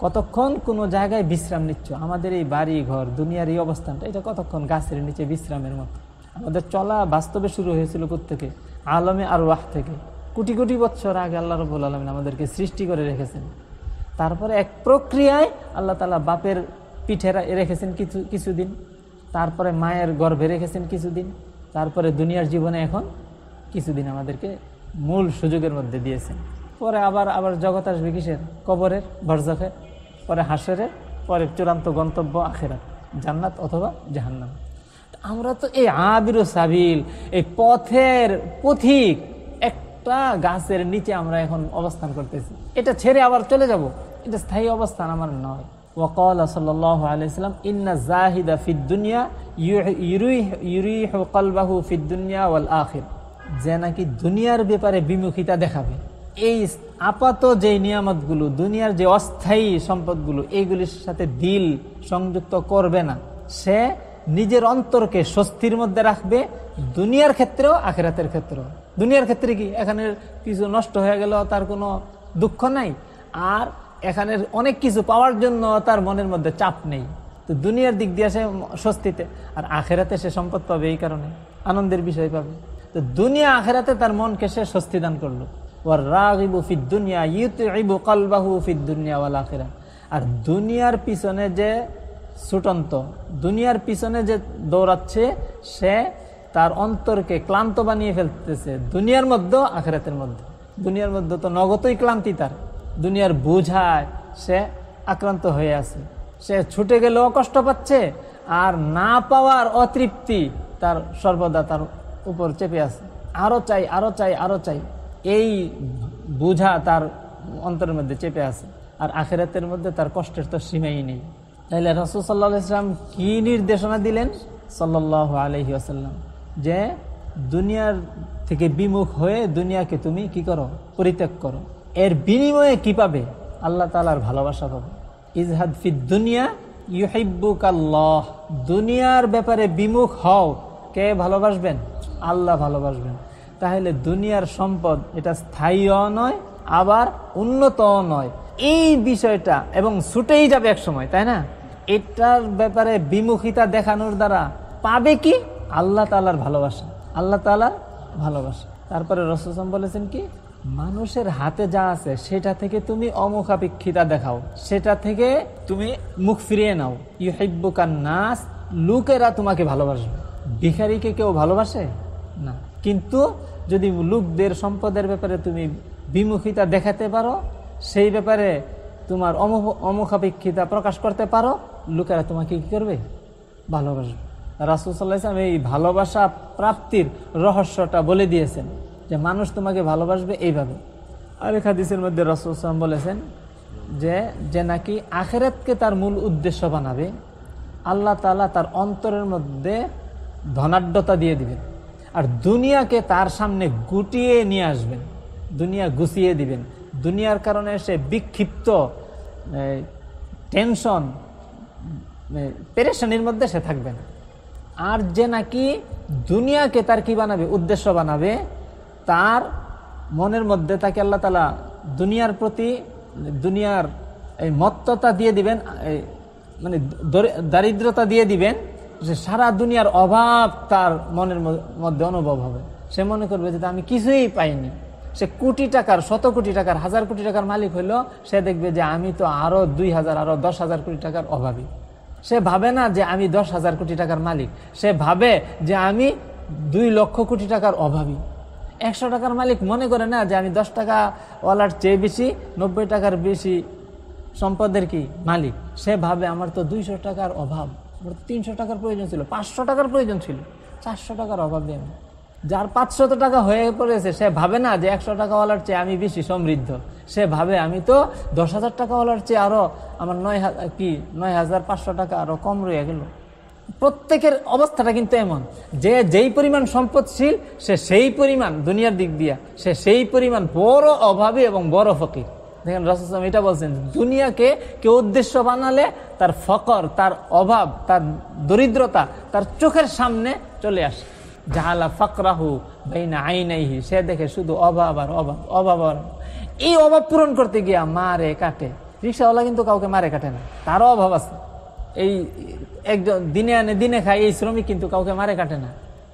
কতক্ষণ কোনো জায়গায় বিশ্রাম নিচ্ছ? আমাদের এই বাড়ি ঘর দুনিয়ার এই অবস্থানটা, এটা কতক্ষণ গাছের নিচে বিশ্রামের মতো? আমাদের চলা বাস্তবে শুরু হয়েছিল থেকে আলমে আর ওয়াহ থেকে। কোটি কোটি বছর আগে আল্লাহ রবুল আলমিন আমাদেরকে সৃষ্টি করে রেখেছেন। তারপরে এক প্রক্রিয়ায় আল্লাহ তালা বাপের পিঠে রেখেছেন কিছু কিছুদিন। তারপরে মায়ের গর্ভে রেখেছেন কিছুদিন। তারপরে দুনিয়ার জীবনে এখন কিছুদিন আমাদেরকে মূল সুযোগের মধ্যে দিয়েছেন। পরে আবার আবার জগৎ আসবে কিসের? কবরের, বরজখের। পরে হাসরের, পরে চূড়ান্ত গন্তব্য আখেরাত, জান্নাত অথবা জাহান্নাম। আমরা তো এই আবির সাবিল, এই পথের পথিক, একটা গাছের নিচে আমরা এখন অবস্থান করতেছি। এটা ছেড়ে আবার চলে যাব। এটা স্থায়ী অবস্থান আমার নয়। ওয়াকাল সাল্লাহ আলাইসাল্লাম ইন্না জাহিদা ফিদ্দুনিয়া ইউরিহ কলবাহু ফিদ্দুনিয়া ওয়াল আখির। যে নাকি দুনিয়ার ব্যাপারে বিমুখিতা দেখাবে। এই আপাত যে নিয়ামতগুলো, দুনিয়ার যে অস্থায়ী সম্পদগুলো এইগুলির সাথে দিল সংযুক্ত করবে না। সে নিজের অন্তরকে স্বস্তির মধ্যে রাখবে, দুনিয়ার ক্ষেত্রেও আখেরাতের ক্ষেত্রেও। দুনিয়ার ক্ষেত্রে কি? এখানে কিছু নষ্ট হয়ে গেল তার কোনো দুঃখ নাই। আর এখানে অনেক কিছু পাওয়ার জন্য তার মনের মধ্যে চাপ নেই। তো দুনিয়ার দিক দিয়ে সে স্বস্তিতে, আর আখেরাতে সে সম্পদ পাবে এই কারণে। আনন্দের বিষয় পাবে। তো দুনিয়া আখেরাতে তার মনকে সে স্বস্তি দান করল। আর দুনিয়ার পিছনে যে ছুটন্ত দুনিয়ার পিছনে যে দৌড়াচ্ছে, সে তার অন্তরকে ক্লান্ত বানিয়ে ফেলতেছে দুনিয়ার মধ্যে, আখেরাতের মধ্যে। দুনিয়ার মধ্যে তো নগতই ক্লান্তি তার। দুনিয়ার বোঝায় সে আক্রান্ত হয়ে আছে। সে ছুটে গেলেও কষ্ট পাচ্ছে, আর না পাওয়ার অতৃপ্তি তার সর্বদা তার উপর চেপে আছে। আরও চাই আরও চাই আরও চাই। এই বোঝা তার অন্তরের মধ্যে চেপে আছে, আর আখেরাতের মধ্যে তার কষ্টের তো সীমাই নেই। তাহলে রসুল সাল্লাহ ইসলাম কি নির্দেশনা দিলেন? সাল্লাহ আলহি আসাল্লাম যে দুনিয়ার থেকে বিমুখ হয়ে দুনিয়াকে তুমি কি করো? পরিত্যাগ করো। এর বিনিময়ে কি পাবে? আল্লাহ তালার ভালোবাসা পাবে। ইজহাদ ফিদ দুনিয়া ইউহিব্বুক আল্লাহ দুনিয়ার ব্যাপারে বিমুখ হও। কে ভালোবাসবেন? আল্লাহ ভালোবাসবেন। তাহলে দুনিয়ার সম্পদ এটা স্থায়ীও নয়, আবার উন্নতও নয়। এই বিষয়টা এবং ছুটেই যাবে এক সময়, তাই না? এটার ব্যাপারে বিমুখিতা দেখানোর দ্বারা পাবে কি? আল্লাহ তালার ভালোবাসা। আল্লাহ তালার ভালোবাসা। তারপরে রসম বলেছেন কি? মানুষের হাতে যা আছে, সেটা থেকে তুমি অমুখাপেক্ষিতা দেখাও। সেটা থেকে তুমি মুখ ফিরিয়ে নাও। ইউ ইউহিব্বুকান নাস, লোকেরা তোমাকে ভালোবাসবে। ভিখারিকে কেউ ভালোবাসে? না। কিন্তু যদি লোকদের সম্পদের ব্যাপারে তুমি বিমুখিতা দেখাতে পারো, সেই ব্যাপারে তোমার অমুখাপেক্ষিতা প্রকাশ করতে পারো, লোকেরা তোমাকে কি করবে? ভালোবাসবে। রাসুল সাল্লাহ ইসলাম এই ভালোবাসা প্রাপ্তির রহস্যটা বলে দিয়েছেন যে মানুষ তোমাকে ভালোবাসবে এইভাবে। আরেক হাদিসের মধ্যে রাসুল সাল্লাম বলেছেন যে যে নাকি আখেরাতকে তার মূল উদ্দেশ্য বানাবে, আল্লাহ তালা তার অন্তরের মধ্যে ধনাঢ্যতা দিয়ে দিবেন। আর দুনিয়াকে তার সামনে গুটিয়ে নিয়ে আসবেন, দুনিয়া গুছিয়ে দিবেন। দুনিয়ার কারণে সে বিক্ষিপ্ত টেনশন পেরেশানির মধ্যে সে থাকবে না। আর যে নাকি দুনিয়াকে তার কি বানাবে, উদ্দেশ্য বানাবে, তার মনের মধ্যে তাকে আল্লাহ তালা দুনিয়ার প্রতি, দুনিয়ার এই মত্ততা দিয়ে দিবেন মানে দারিদ্রতা দিয়ে দিবেন যে সারা দুনিয়ার অভাব তার মনের মধ্যে অনুভব হবে। সে মনে করবে যে আমি কিছুই পাইনি। সে কোটি টাকার, শত কোটি টাকার, হাজার কোটি টাকার মালিক হইল, সে দেখবে যে আমি তো আরও দুই হাজার, আরও দশ হাজার কোটি টাকার অভাবী। সে ভাবে না যে আমি দশ হাজার কোটি টাকার মালিক। সে ভাবে যে আমি দুই লক্ষ কোটি টাকার অভাবী। একশো টাকার মালিক মনে করে না যে আমি দশ টাকা ওয়ালার চেয়ে বেশি, নব্বই টাকার বেশি সম্পদের কি মালিক? সে ভাবে আমার তো দুইশো টাকার অভাব। আমার তিনশো টাকার প্রয়োজন ছিল, পাঁচশো টাকার প্রয়োজন ছিল, চারশো টাকার অভাবে আমি যার পাঁচশত টাকা হয়ে পড়েছে, সে ভাবে না যে একশো টাকাওয়ালার চেয়ে আমি বেশি সমৃদ্ধ। সে ভাবে, আমি তো দশ হাজার টাকাওয়ালার চেয়ে আরও আমার নয় হাজার কি, নয় হাজার পাঁচশো টাকা আরও কম রয়ে গেল। প্রত্যেকের অবস্থাটা কিন্তু এমন, যে যেই পরিমাণ সম্পদশীল, সে সেই পরিমাণ দুনিয়ার দিক দিয়া, সে সেই পরিমাণ বড় অভাবী এবং বড় ফকির। দেখেন রসম এটা বলছেন, দুনিয়াকে কেউ উদ্দেশ্য বানালে তার ফকর, তার অভাব, তার দরিদ্রতা, তার চোখের সামনে চলে আসে। জাহালা ফকরাহু বেইনা আইনাইহি, সে দেখে শুধু অভাব আর অভাব অভাব আর এই অভাব পূরণ করতে গিয়া মারে কাটে। রিক্সাওয়ালা কিন্তু কাউকে মারে কাটে না, তারও অভাব আছে। এই একজন দিনে আনে দিনে খায়, এই শ্রমিক কিন্তু কাউকে মারে কাটে না,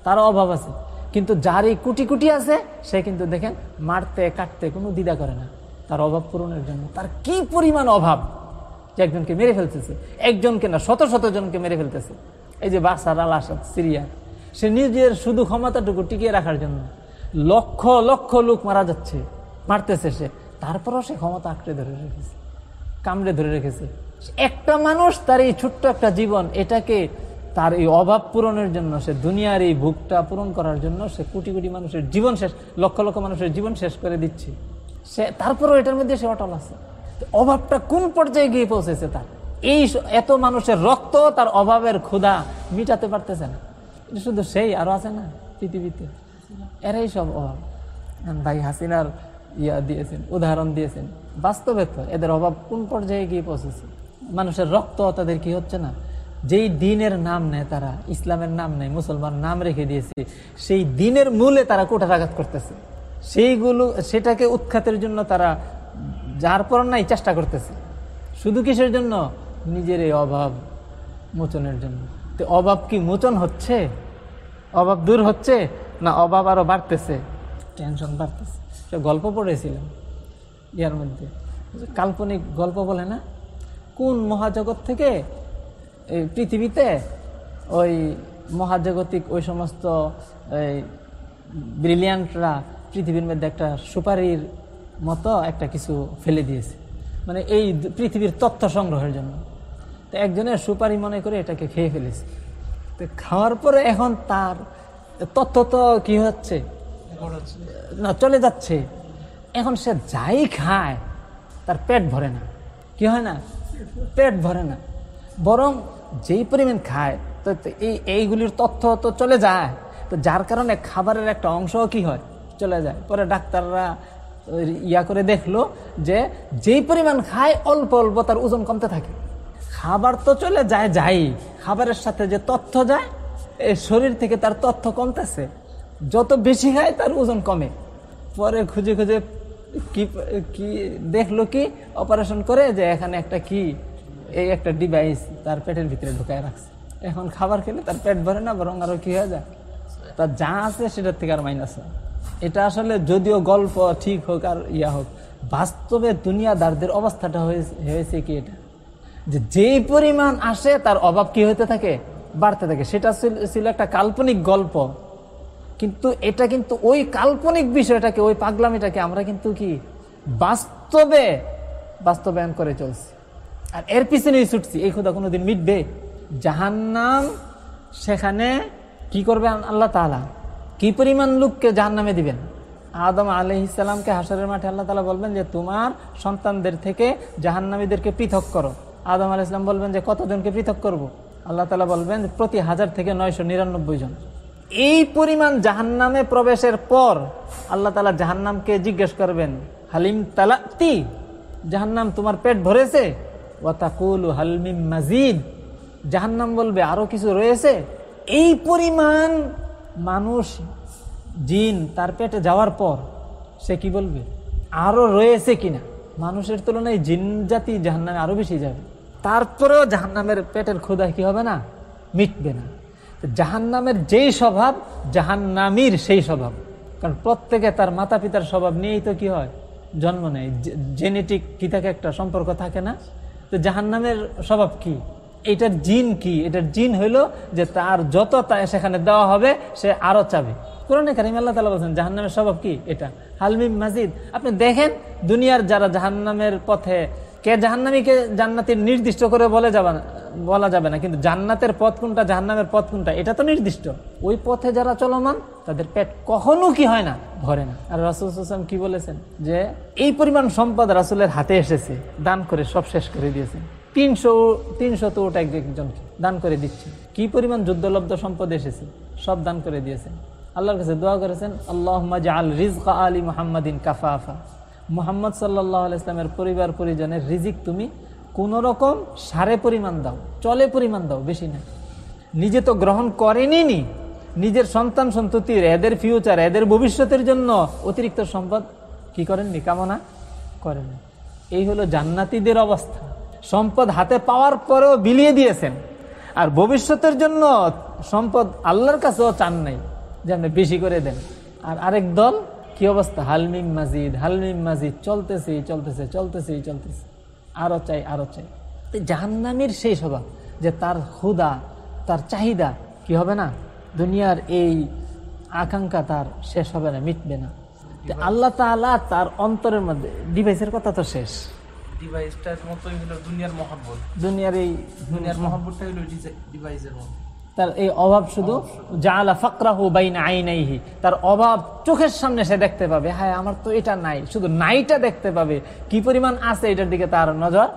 তারও অভাব আছে। কিন্তু যার এই কুটি কুটি আছে, সে কিন্তু দেখেন মারতে, কাটতে কোনো দ্বিধা করে না। তার অভাব পূরণের জন্য। তার কি পরিমাণ অভাব যে একজনকে মেরে ফেলতেছে? একজনকে না, শত শত জনকে মেরে ফেলতেছে। এই যে বাসার আল আসাদ সিরিয়া, সে নিজের শুধু ক্ষমতাটুকু টিকিয়ে রাখার জন্য লক্ষ লক্ষ লোক মারা যাচ্ছে, মারতেছে সে। তারপরও সে ক্ষমতা আঁকড়ে ধরে রেখেছে, কামড়ে ধরে রেখেছে। একটা মানুষ তার এই ছোট্ট একটা জীবন, এটাকে তার এই অভাব পূরণের জন্য, সে দুনিয়ার এই ভুগটা পূরণ করার জন্য সে কোটি কোটি মানুষের জীবন শেষ, লক্ষ লক্ষ মানুষের জীবন শেষ করে দিচ্ছে। সে তারপরেও এটার মধ্যে সে অটল আছে। অভাবটা কোন পর্যায়ে গিয়ে পৌঁছেছে তার? এই এত মানুষের রক্ত, তার অভাবের ক্ষুধা মিটাতে পারতেছে না। শুধু সেই আরও আছে না, পৃথিবীতে। এরাই সব অভাব। ভাই হাসিনার ইয়া দিয়েছেন, উদাহরণ দিয়েছেন। বাস্তবে তো এদের অভাব কোন পর্যায়ে গিয়ে পৌঁছেছে? মানুষের রক্ত, তাদের কি হচ্ছে না? যেই দিনের নাম নেয় তারা, ইসলামের নাম নেয়, মুসলমান নাম রেখে দিয়েছে, সেই দিনের মূলে তারা কোটারাঘাত করতেছে। সেইগুলো, সেটাকে উৎখাতের জন্য তারা যার পর নাই চেষ্টা করতেছে। শুধু কিসের জন্য? নিজের এই অভাব মোচনের জন্য। তো অভাব কি মোচন হচ্ছে? অভাব দূর হচ্ছে না অভাব আরও বাড়তেছে? টেনশন বাড়তেছে। সে গল্প পড়েছিলাম ইয়ার মধ্যে। কাল্পনিক গল্প বলে না? কোন মহাজগৎ থেকে এই পৃথিবীতে ওই মহাজাগতিক ওই সমস্ত ব্রিলিয়ান্টরা পৃথিবীর মধ্যে একটা সুপারির মতো একটা কিছু ফেলে দিয়েছে। মানে এই পৃথিবীর তথ্য সংগ্রহের জন্য। তো একজনের সুপারি মনে করে এটাকে খেয়ে ফেলেছে। তো খাওয়ার পরে এখন তার তথ্য তো কী হচ্ছে? না, চলে যাচ্ছে। এখন সে যাই খায়, তার পেট ভরে না। কি হয় না? পেট ভরে না। বরং যেই পরিমাণ খায়, তো এই এইগুলির তথ্য তো চলে যায়। তো যার কারণে খাবারের একটা অংশও কি হয়? চলে যায়। পরে ডাক্তাররা ইয়া করে দেখল যে যেই পরিমাণ খায় অল্প অল্প তার ওজন কমতে থাকে। খাবার তো চলে যায়, যাই। খাবারের সাথে যে তথ্য যায় এই শরীর থেকে তার তথ্য কমতেছে। যত বেশি খায় তার ওজন কমে। পরে খুঁজে খুঁজে কি কি দেখল কি, অপারেশন করে যে এখানে একটা কি, এই একটা ডিভাইস তার পেটের ভিতরে ঢুকায় রাখছে। এখন খাবার খেলে তার পেট ভরে না, বরং আরও কি হয়ে যায়। তার যা আছে সেটার থেকে আর মাইনাস হয়। এটা আসলে যদিও গল্প ঠিক হোক আর ইয়া হোক, বাস্তবে দুনিয়াদারদের অবস্থাটা হয়েছে কি এটা? যে যেই পরিমাণ আসে তার অভাব কি হতে থাকে? বাড়তে থাকে। সেটা ছিল- একটা কাল্পনিক গল্প। কিন্তু এটা কিন্তু ওই কাল্পনিক বিষয়টাকে, ওই পাগলামিটাকে আমরা কিন্তু কি বাস্তবে, বাস্তবায়ন করে চলছি। আর এর পিছনেই ছুটছি। এই খোদা কোনোদিন মিটবে? জাহান্নাম সেখানে কি করবে আল্লাহ তাআলা? কি পরিমাণ লোককে জাহান্নামে দিবেন? আদম আলহিসাল্লামকে হাসরের মাঠে আল্লাহ তালা বলবেন যে, তোমার সন্তানদের থেকে জাহান্নামীদেরকে পৃথক করো। আদম আলাহ ইসলাম বলবেন যে, কতজনকে পৃথক করব। আল্লাহ তালা বলবেন, প্রতি হাজার থেকে নয়শো নিরানব্বই জন। এই পরিমাণ জাহান্নামে প্রবেশের পর আল্লাহ তালা জাহান্নামকে জিজ্ঞেস করবেন, হালিম তালাতি? জাহান্নাম তোমার পেট ভরেছে? ওয়াতাকুল হালমিম মাজিদ? জাহান্নাম বলবে, আরও কিছু রয়েছে? এই পরিমাণ মানুষ জিন, তার পেটে যাওয়ার পর সে কি বলবে? আরও রয়েছে কিনা? মানুষের তুলনায় জিন জাতি জাহান্নামে আরও বেশি যাবে। তারপরেও জাহান্নামের পেটের ক্ষুদা কি হবে না? মিটবে না। জাহান্নামের যেই স্বভাব, জাহান্নামীর সেই স্বভাব। কারণ প্রত্যেকে তার মাতা পিতার স্বভাব নিয়েই তো কি হয়? জন্ম নেয়। জেনেটিক কি থাকে একটা সম্পর্ক থাকে না? তো জাহান্নামের স্বভাব কি? এটার জিন কি? এটার জিন হইল যে তার যত সেখানে দেওয়া হবে, সে আরও চাবে। কোরআনে কারিম আল্লাহ তালা বলছেন, জাহান্নামের স্বভাব কি? এটা। হালমিম মাজিদ। আপনি দেখেন, দুনিয়ার যারা জাহান্নামের পথে, কে জাহান্নামীকে জান্নাতের নির্দিষ্ট করে বলে যাবে, বলা যাবে না। কিন্তু জান্নাতের পথ কোনটা, জাহান্নামের পথ কোনটা, এটা তো নির্দিষ্ট। ওই পথে যারা চলমান, তাদের পেট কখনো কি হয় না? ভরে না। আর রাসুল হাসান কি বলেছেন? যে এই পরিমাণ সম্পদ রাসুলের হাতে এসেছে, দান করে সব শেষ করে দিয়েছেন তিনশো তিনশো ওটা একজনকে দান করে দিচ্ছে। কি পরিমাণ যুদ্ধলব্ধ সম্পদ এসেছে? সব দান করে দিয়েছেন। আল্লাহর কাছে দোয়া করেছেন আল্লাহ আল রিজকা আলী মোহাম্মদিন কাফাফা। মোহাম্মদ সাল্লাহ ইসলামের পরিবার, পরিজনের রিজিক তুমি কোন রকম সারে পরিমাণ দাও, চলে পরিমাণ দাও, বেশি না। নিজে তো গ্রহণ করেনি নি। নিজের সন্তান সন্ততির, এদের ফিউচার এদের ভবিষ্যতের জন্য অতিরিক্ত সম্পদ কি করেননি? কামনা করেন এই হলো জান্নাতিদের অবস্থা। সম্পদ হাতে পাওয়ার পরেও বিলিয়ে দিয়েছেন। আর ভবিষ্যতের জন্য সম্পদ আল্লাহর কাছেও চান নাই, যে আপনি বেশি করে দেন। আর আরেক দল, কি অবস্থা? হালমিম মাজিদ হালমিম মাজিদ, চলতেছে চলতেছে চলতেছে চলতেছে। আরও চাই আরও চাই। জাহান্নামীর সেই স্বভাব, যে তার হুদা তার চাহিদা কি হবে না? দুনিয়ার এই আকাঙ্ক্ষা তার শেষ হবে না, মিটবে না। আল্লাহ তাআলা তার অন্তরের মধ্যে ডিভাইসের কথা তো শেষ।
ডিভাইসটার মতোই হলো দুনিয়ার মহব্বত।
দুনিয়ার এই
দুনিয়ার মহব্বতটা হলো ডিভাইসের মতো
তার এই অভাব শুধু জালা ফাকরাহু বাইনা আইনাইহি। তার অভাব চোখের সামনে সে দেখতে পাবে হ্যাঁ আমার তো এটা নাই। শুধু নাইটা দেখতে পাবে। কি পরিমাণ আছে এটার দিকে তার নজর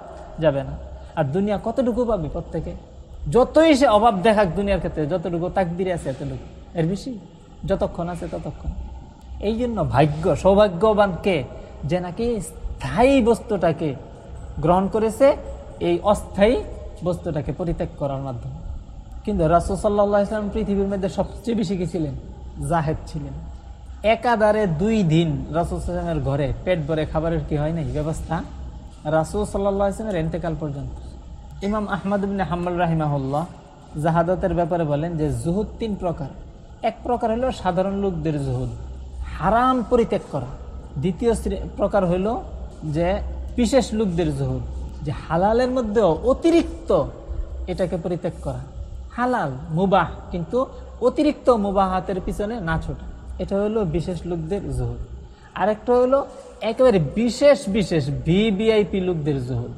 যাবে না। আর দুনিয়া কতটুকু পাবে প্রত্যেকে? যতই সে অভাব দেখাক দুনিয়ার ক্ষেত্রে যতটুকু তাকদিরে আছে এতটুকু। এর বেশি? যতক্ষণ আছে ততক্ষণ। এই জন্য ভাগ্য সৌভাগ্যবানকে যে নাকি স্থায়ী বস্তুটাকে গ্রহণ করেছে এই অস্থায়ী বস্তুটাকে পরিত্যাগ করার মাধ্যমে। কিন্তু রাসুল সাল্লাহ ইসলাম পৃথিবীর মধ্যে সবচেয়ে বেশি কি ছিলেন? জাহেদ ছিলেন। একাধারে দুই দিন রাসুল সাল্লামের ঘরে পেট ভরে খাবারের কি হয় নাই? ব্যবস্থা? রাসুল সাল্লাহ ইসলামের পর্যন্ত। ইমাম আহমদ ইবনে হাম্মল রাহিমাহুল্লাহ জাহাদতের ব্যাপারে বলেন যে জুহুদ তিন প্রকার। এক প্রকার হলো সাধারণ লোকদের জুহুদ, হারাম পরিত্যাগ করা। দ্বিতীয় প্রকার হইল যে বিশেষ লোকদের জুহুদ যে হালালের মধ্যেও অতিরিক্ত এটাকে পরিত্যাগ করা। হালাল, মুবাহ, কিন্তু অতিরিক্ত মুবাহাতের পিছনে না ছোটা। এটা হলো বিশেষ লোকদের জহুর। আরেকটা হলো একেবারে বিশেষ বিশেষ ভিভিআইপি লোকদের জহুর।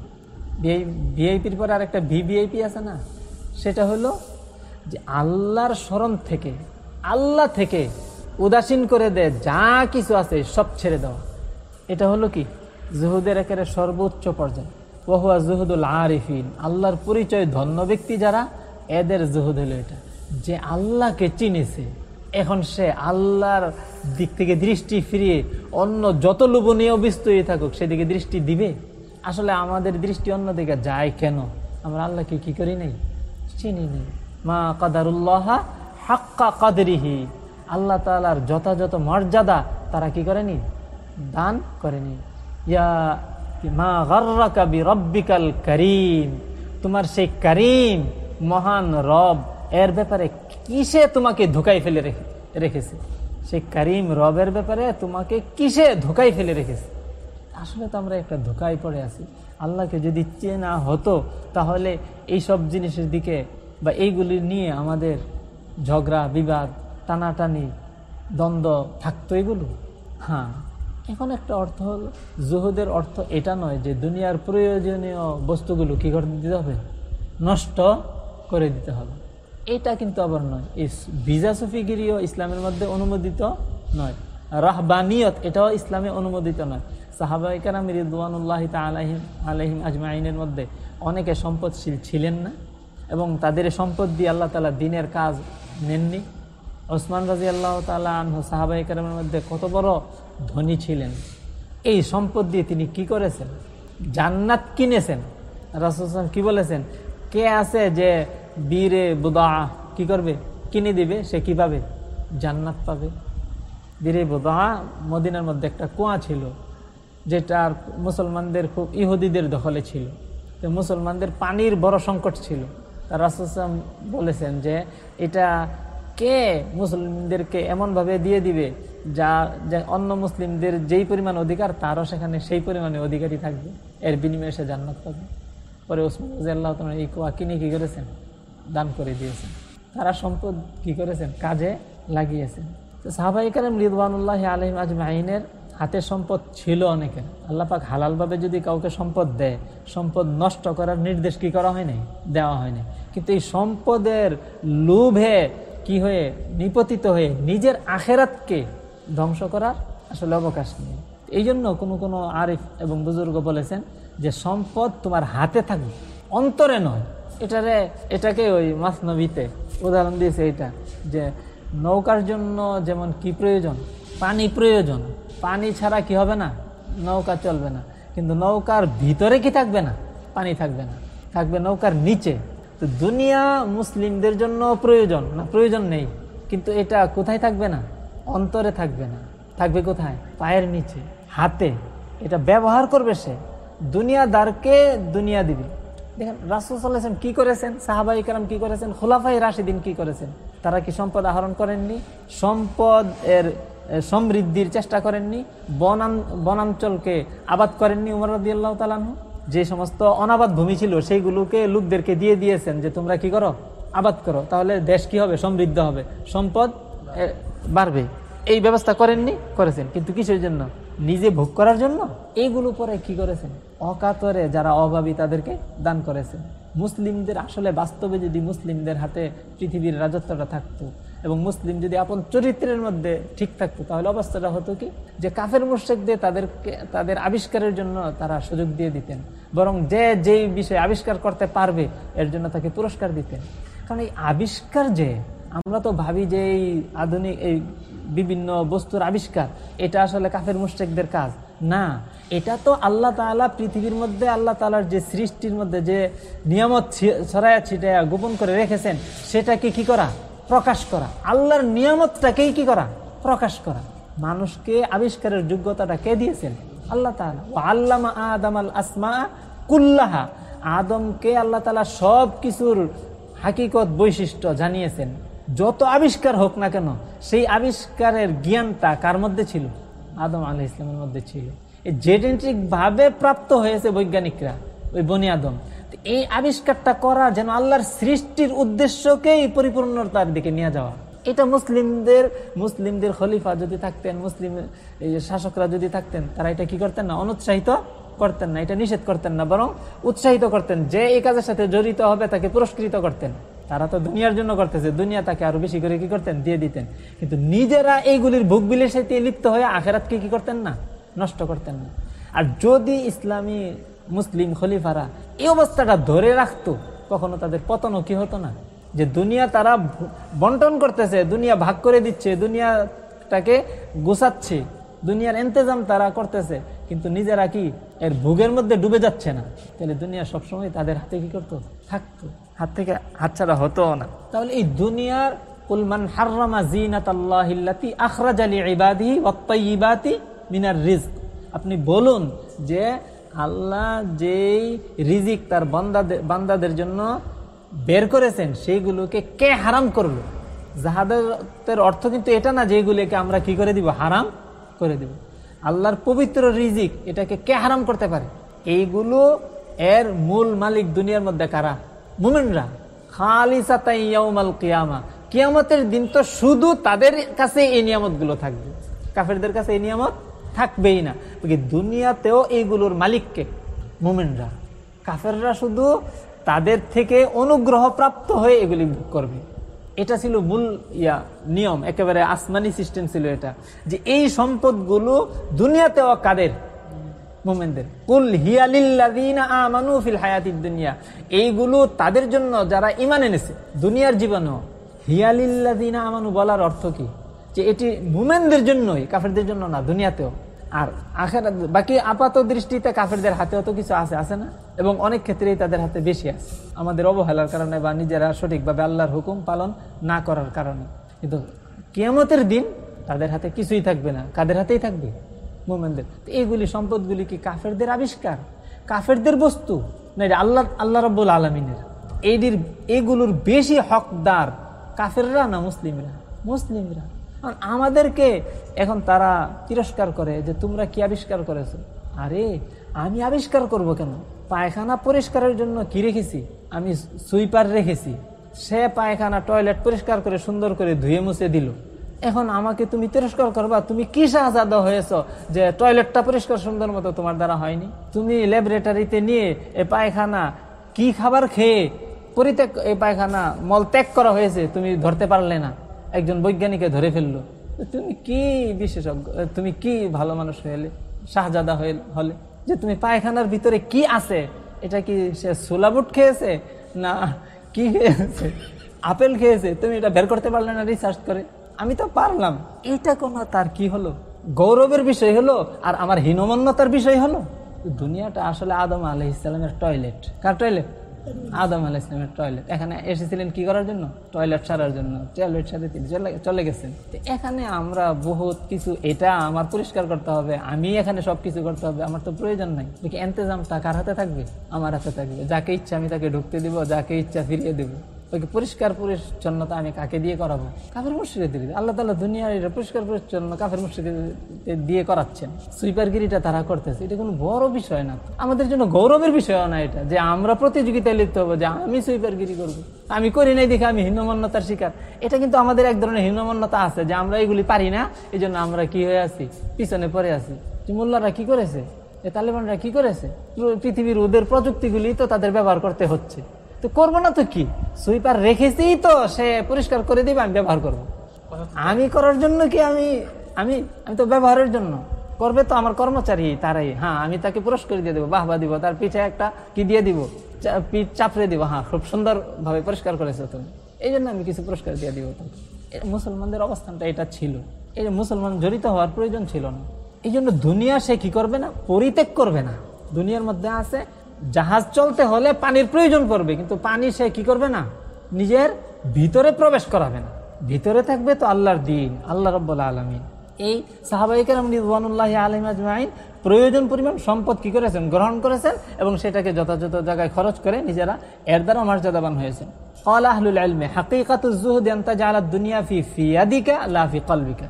ভিআইপির পরে আরেকটা ভিভিআইপি আছে না? সেটা হলো যে আল্লাহর স্মরণ থেকে, আল্লাহ থেকে উদাসীন করে দেয় যা কিছু আছে সব ছেড়ে দেওয়া। এটা হলো কি? জুহুদের একেবারে সর্বোচ্চ পর্যায়ে। ওহুয়া জুহুদুল আরিফিন। আল্লাহর পরিচয় ধন্য ব্যক্তি যারা, এদের জুহুদ হলো এটা। যে আল্লাহকে চিনেছে, এখন সে আল্লাহর দিক থেকে দৃষ্টি ফিরিয়ে অন্য যত লোভনীয় বিস্তৃতি থাকুক, সেদিকে দৃষ্টি দিবে? আসলে আমাদের দৃষ্টি অন্যদিকে যায় কেন? আমরা আল্লাহকে কি করি নাই? চিনি নেই। মা কাদারুল্লাহ হাক্কা কাদরিহি। আল্লাহ তালার যথাযথ মর্যাদা তারা কি করেনি? দান করেনি। ইয়া মা গর্রা রব্বিকাল করিম, তোমার সেই করিম মহান রব, এর ব্যাপারে কিসে তোমাকে ধোকাই ফেলে রেখে, রেখেছে? সেই করিম রবের ব্যাপারে তোমাকে কিসে ধোকাই ফেলে রেখেছে? আসলে তো আমরা একটা ধোকায় পড়ে আছি। আল্লাহকে যদি চেনা হতো, তাহলে এই সব জিনিসের দিকে বা এইগুলি নিয়ে আমাদের ঝগড়া, বিবাদ, টানাটানি, দ্বন্দ্ব থাকতো এগুলো? হ্যাঁ। এখন একটা অর্থ হল, জুহুদের অর্থ এটা নয় যে দুনিয়ার প্রয়োজনীয় বস্তুগুলো কী করে দিতে হবে? নষ্ট করে দিতে হবে। এটা কিন্তু আবার নয়। এই ভিজা সফিগিরিও ইসলামের মধ্যে অনুমোদিত নয়। রাহবানিয়ত, এটাও ইসলামে অনুমোদিত নয়। সাহাবাইকারাম রিদওয়ানুল্লাহ আলাহিম আলহিম আজমাইনের মধ্যে অনেকে সম্পদশীল ছিলেন না এবং তাদের সম্পদ দিয়ে আল্লাহ তালা দিনের কাজ নেননি। ওসমান রাজি আল্লাহ তালা আনহ সাহাবাই কালামের মধ্যে কত বড় ধনী ছিলেন। এই সম্পদ দিয়ে তিনি কি করেছেন? জান্নাত কিনেছেন। রাসুল কি বলেছেন? কে আছে যে বীরে বুদা কি করবে? কিনে দিবে, সে কি পাবে? জান্নাত পাবে। বীরে বুদা মদিনার মধ্যে একটা কুয়া ছিল, যেটা আর মুসলমানদের খুব ইহুদিদের দখলে ছিল। তো মুসলমানদের পানির বড় সংকট ছিল। রাসুসাম বলেছেন যে এটা কে মুসলিমদেরকে এমনভাবে দিয়ে দিবে যা অন্য মুসলিমদের যেই পরিমাণ অধিকার, তারও সেখানে সেই পরিমাণে অধিকারী থাকবে। এর বিনিময়ে সে জান্নাত পাবে। পরে ওসমান আল্লাহ এই কোয়া কিনে কী করেছেন? দান করে দিয়েছেন। তারা সম্পদ কি করেছেন? কাজে লাগিয়েছেন। তো সাহাবাই কালাম রিদওয়ানুল্লাহ আলহিম আজমাইনের হাতে সম্পদ ছিল অনেকের। আল্লাপাক হালালভাবে যদি কাউকে সম্পদ দেয়, সম্পদ নষ্ট করার নির্দেশ কি করা হয়নি? দেওয়া হয়নি। কিন্তু এই সম্পদের লোভে কি হয়ে নিপতিত হয়ে নিজের আখেরাতকে ধ্বংস করার আসলে অবকাশ নেই। এই জন্য কোনো কোনো আরিফ এবং বুজুর্গ বলেছেন যে সম্পদ তোমার হাতে থাকবে অন্তরে নয়। এটারে, এটাকে ওই মাস নবীতে উদাহরণ দিয়েছে এটা যে নৌকার জন্য যেমন কি প্রয়োজন? পানি প্রয়োজন। পানি ছাড়া কি হবে না? নৌকা চলবে না। কিন্তু নৌকার ভিতরে কি থাকবে না? পানি থাকবে না। থাকবে নৌকার নিচে। তো দুনিয়া মুসলিমদের জন্য প্রয়োজন, না প্রয়োজন নেই। কিন্তু এটা কোথায় থাকবে না? অন্তরে থাকবে না। থাকবে কোথায়? পায়ের নিচে, হাতে। এটা ব্যবহার করবে সে। দুনিয়াদারকে দুনিয়া দিবে। দেখেন, রাসুল সাল্লাম কি করেছেন? সাহাবাই কালাম কি করেছেন? খোলাফাই রাশিদিন কি করেছেন? তারা কি সম্পদ আহরণ করেননি? সম্পদ এর সমৃদ্ধির চেষ্টা করেননি? বনাঞ্চলকে আবাদ করেননি উমর রদি আল্লাহ তালানহ যে সমস্ত অনাবাদ ভূমি ছিল, সেইগুলোকে লোকদেরকে দিয়ে দিয়েছেন যে তোমরা কি করো? আবাদ করো। তাহলে দেশ কি হবে? সমৃদ্ধ হবে। সম্পদ বাড়বে। এই ব্যবস্থা করেননি? করেছেন। কিন্তু কিসের জন্য? নিজে ভোগ করার জন্য? এইগুলো পরে কি করেছেন? অকাতরে যারা অভাবী, তাদেরকে দান করেছেন। মুসলিমদের আসলে বাস্তবে যদি মুসলিমদের হাতে পৃথিবীর রাজত্বটা থাকতো এবং মুসলিম যদি আপন চরিত্রের মধ্যে ঠিক থাকতো, তাহলে অবস্থাটা হতো কি? যে কাফের মুর্শেকদের তাদেরকে, তাদের আবিষ্কারের জন্য তারা সুযোগ দিয়ে দিতেন। বরং যে যেই বিষয়ে আবিষ্কার করতে পারবে, এর জন্য তাকে পুরস্কার দিতেন। কারণ এই আবিষ্কার যে, আমরা তো ভাবি যে এই আধুনিক, এই বিভিন্ন বস্তুর আবিষ্কার, এটা আসলে কাফের মুশ্রেকদের কাজ। না, এটা তো আল্লাহ তালা পৃথিবীর মধ্যে, আল্লাহ তালার যে সৃষ্টির মধ্যে যে নিয়ামত ছড়ায়া ছিটায়া গোপন করে রেখেছেন, সেটাকে কি করা? প্রকাশ করা। আল্লাহর নিয়ামতটাকেই কি করা? প্রকাশ করা। মানুষকে আবিষ্কারের যোগ্যতাটা কে দিয়েছেন? আল্লাহ তালা ও আদম আল আসমা কুল্লাহা। আদমকে আল্লাহ তালা সব কিছুর হাকিকত বৈশিষ্ট্য জানিয়েছেন। যত আবিষ্কার হোক না কেন, সেই আবিষ্কারের জ্ঞানটা কার মধ্যে ছিল? আদম আলি ইসলামের মধ্যে ছিল। এই জেনেটিক ভাবে প্রাপ্ত হয়েছে বৈজ্ঞানিকরা, ওই বনি আদম। এই আবিষ্কারটা করা যেন আল্লাহর সৃষ্টির উদ্দেশ্যকেই পরিপূর্ণতার দিকে নিয়ে যাওয়া। এটা মুসলিমদের মুসলিমদের খলিফা যদি থাকতেন, মুসলিম শাসকরা যদি থাকতেন, তারা এটা কি করতেন না? অনুৎসাহিত করতেন না। এটা নিষেধ করতেন না, বরং উৎসাহিত করতেন যে এই কাজের সাথে জড়িত হবে, তাকে পুরস্কৃত করতেন। তারা তো দুনিয়ার জন্য করতেছে। দুনিয়া তাকে আরও বেশি করে কি করতেন? দিয়ে দিতেন। কিন্তু নিজেরা এইগুলির ভোগ বিলের সাথে লিপ্ত হয়ে আখেরাতকে কি করতেন না? নষ্ট করতেন না। আর যদি ইসলামী মুসলিম খলিফারা এই অবস্থাটা ধরে রাখতো কখনো তাদের পতনও কি হতো না। যে দুনিয়া তারা বন্টন করতেছে দুনিয়া ভাগ করে দিচ্ছে দুনিয়াটাকে গোছাচ্ছে দুনিয়ার এন্তেজাম তারা করতেছে কিন্তু নিজেরা কি এর ভোগের মধ্যে ডুবে যাচ্ছে না? তাহলে দুনিয়া সবসময় তাদের হাতে কি করতো? থাকতো। হাত থেকে হাতছাড়া হতো না। তাহলে এই দুনিয়ার কুলমান হাররামা জিনাত আল্লাহিল্লাতি আখরাজ আলী ইবাদিহি ওয়াত্তাইয়িবাতি মিনার রিজক আপনি বলুন যে আল্লাহ যেই রিজিক তার বান্দাদের বান্দাদের জন্য বের করেছেন, সেইগুলোকে কে হারাম করল? জাহাদের অর্থ কিন্তু এটা না যেগুলোকে আমরা কি করে দিব? হারাম করে দিব। আল্লাহর পবিত্র রিজিক এটাকে কে হারাম করতে পারে? এইগুলো এর মূল মালিক দুনিয়ার মধ্যে কারা? মুমিনরা। খালিসাতাই ইয়াউমাল কিয়ামা। কিয়ামতের দিন তো শুধু তাদের কাছে এই নিয়ামতগুলো থাকবে। কাফেরদের কাছে এই নিয়ামত থাকবেই না। দুনিয়াতেও এইগুলোর মালিককে মুমিনরা। কাফেররা শুধু তাদের থেকে অনুগ্রহ প্রাপ্ত হয়ে এগুলি করবে। এটা ছিল মূল ইয়া, নিয়ম। একেবারে আসমানি সিস্টেম ছিল এটা। যে এই সম্পদগুলো দুনিয়াতেও কাদের? মোমেনদের। কুল হিয়ালিল্লাযীনা আমানু ফিল হায়াতিদ দুনিয়া। এইগুলো তাদের জন্য যারা ঈমান এনেছে, দুনিয়ার জীবনেও। হিয়ালিল্লাযীনা আমানু বলার অর্থ কি? যে এটি মুমেনদের জন্যই, কাফেরদের জন্য না, দুনিয়াতেও। আর আখের বাকি আপাত দৃষ্টিতে কাফেরদের হাতে অত কিছু আছে আছে না? এবং অনেক ক্ষেত্রেই তাদের হাতে বেশি আছে। আমাদের অবহেলার কারণে বা নিজেরা সঠিকভাবে আল্লাহর হুকুম পালন না করার কারণে। কিন্তু কিয়ামতের দিন তাদের হাতে কিছুই থাকবে না। কাদের হাতেই থাকবে? মোমেনদের। এইগুলি সম্পদগুলি কি কাফেরদের আবিষ্কার? কাফেরদের বস্তু? না, এটা আল্লাহ আল্লাহ রব্বুল আলমিনের। এইটির এগুলোর বেশি হকদার কাফেররা না মুসলিমরা? মুসলিমরা। আমাদেরকে এখন তারা তিরস্কার করে যে তোমরা কি আবিষ্কার করেছ? আরে, আমি আবিষ্কার করব কেন? পায়খানা পরিষ্কারের জন্য কি রেখেছি? আমি সুইপার রেখেছি। সে পায়খানা টয়লেট পরিষ্কার করে সুন্দর করে ধুয়ে মুছে দিল। এখন আমাকে তুমি তিরস্কার করবা? তুমি কি সাহায্য হয়েছ যে টয়লেটটা পরিষ্কার সুন্দর মতো তোমার দ্বারা হয়নি? তুমি ল্যাবরেটরিতে নিয়ে এ পায়খানা কি খাবার খেয়ে পরিত্যাগ এই পায়খানা মল ত্যাগ করা হয়েছে তুমি ধরতে পারলে না। একজন বৈজ্ঞানিকে ধরে ফেলল। তুমি কি বিশেষজ্ঞ? তুমি কি ভালো মানুষ হলে শাহজাদা হয়ে হলে? যে তুমি পায়খানার ভিতরে কি আছে? এটা কি সে সোলাবুট খেয়েছে? না, কি খেয়েছে? আপেল খেয়েছে? তুমি এটা বের করতে পারলে না রিসার্চ করে? আমি তো পারলাম। এটা কোনো তার কি হলো? গৌরবের বিষয় হলো? আর আমার হীনমন্যতার বিষয় হলো? দুনিয়াটা আসলে আদম আলহ ইসলামের টয়লেট কার টয়লেট আদম আলাহ ইসলামের টয়লেট এখানে এসেছিলেন কি করার জন্য? টয়লেট সারার জন্য। টয়লেট সারে তিনি চলে চলে গেছেন। তো এখানে আমরা বহুত কিছু, এটা আমার পরিষ্কার করতে হবে, আমি এখানে সব কিছু করতে হবে, আমার তো প্রয়োজন নাই। দেখি, এন্তেজামটা কার হাতে থাকবে? আমার হাতে থাকবে। যাকে ইচ্ছা আমি তাকে ঢুকতে দিব, যাকে ইচ্ছা ফিরিয়ে দেবো। ওকে পরিষ্কার পরিচ্ছন্নতা আমি কাকে দিয়ে করাবো? কাফের মুর্শিদের দিয়ে আল্লাহ তালা দুনিয়ার এটা পরিষ্কার পরিচ্ছন্ন কাফের মুর্শিদের দিয়ে করাচ্ছেন। সুইপারগিরিটা তারা করতেছে। এটা কোনো বড় বিষয় না আমাদের জন্য গৌরবের বিষয় না এটা। যে আমরা প্রতিযোগিতায় লিপ্ত হব, যে আমি সুইপারগিরি করব, আমি করি নাই দেখে আমি হীনমন্যতার শিকার। এটা কিন্তু আমাদের এক ধরনের হীনমন্যতা আছে যে আমরা এগুলি পারি না এই জন্য আমরা কি হয়ে আছি? পিছনে পড়ে আছি। মোল্লারা কি করেছে? এ তালেবানরা কি করেছে? পৃথিবীর ওদের প্রযুক্তিগুলি তো তাদের ব্যবহার করতে হচ্ছে। তো করব না তো কি? সুইপার রেখেছি তো, সে পরিষ্কার করে দিবে, আমি ব্যবহার করব। আমি করার জন্য কি আমি আমি আমি তো ব্যবহারের জন্য। করবে তো আমার কর্মচারী তারাই। হ্যাঁ আমি তাকে পুরস্কার দিয়ে দেবো, বাহবা দিব, তার পিঠে একটা কি দিয়ে দিব পিঠ চাপড়ে দিব। হ্যাঁ খুব সুন্দর ভাবে পরিষ্কার করেছ তুমি। এই জন্য আমি কিছু পুরস্কার দিয়ে দিব তোমাকে। মুসলমানদের অবস্থানটা এটা ছিল। এই মুসলমান জড়িত হওয়ার প্রয়োজন ছিল না। এই জন্য দুনিয়া সে কি করবে না? পরিত্যাগ করবে না। দুনিয়ার মধ্যে আছে জাহাজ চলতে হলে পানির প্রয়োজন পড়বে কিন্তু পানি সে কি করবে না নিজের ভিতরে প্রবেশ করাবে না ভিতরে থাকবে তো আল্লাহর দিন আল্লাহ রব্বুল আলমিন এই সাহাবাহিকেরাম রিজওয়ানুল্লাহ আলম আজমাইন প্রয়োজন পরিমাণ সম্পদ কি করেছেন গ্রহণ করেছেন এবং সেটাকে যথাযথ জায়গায় খরচ করে নিজেরা এর দ্বারা মর্যাদাবান হয়েছেন قال أهل العلم حقيقة الزهد أن تجعل الدنيا في في يدك لا في قلبك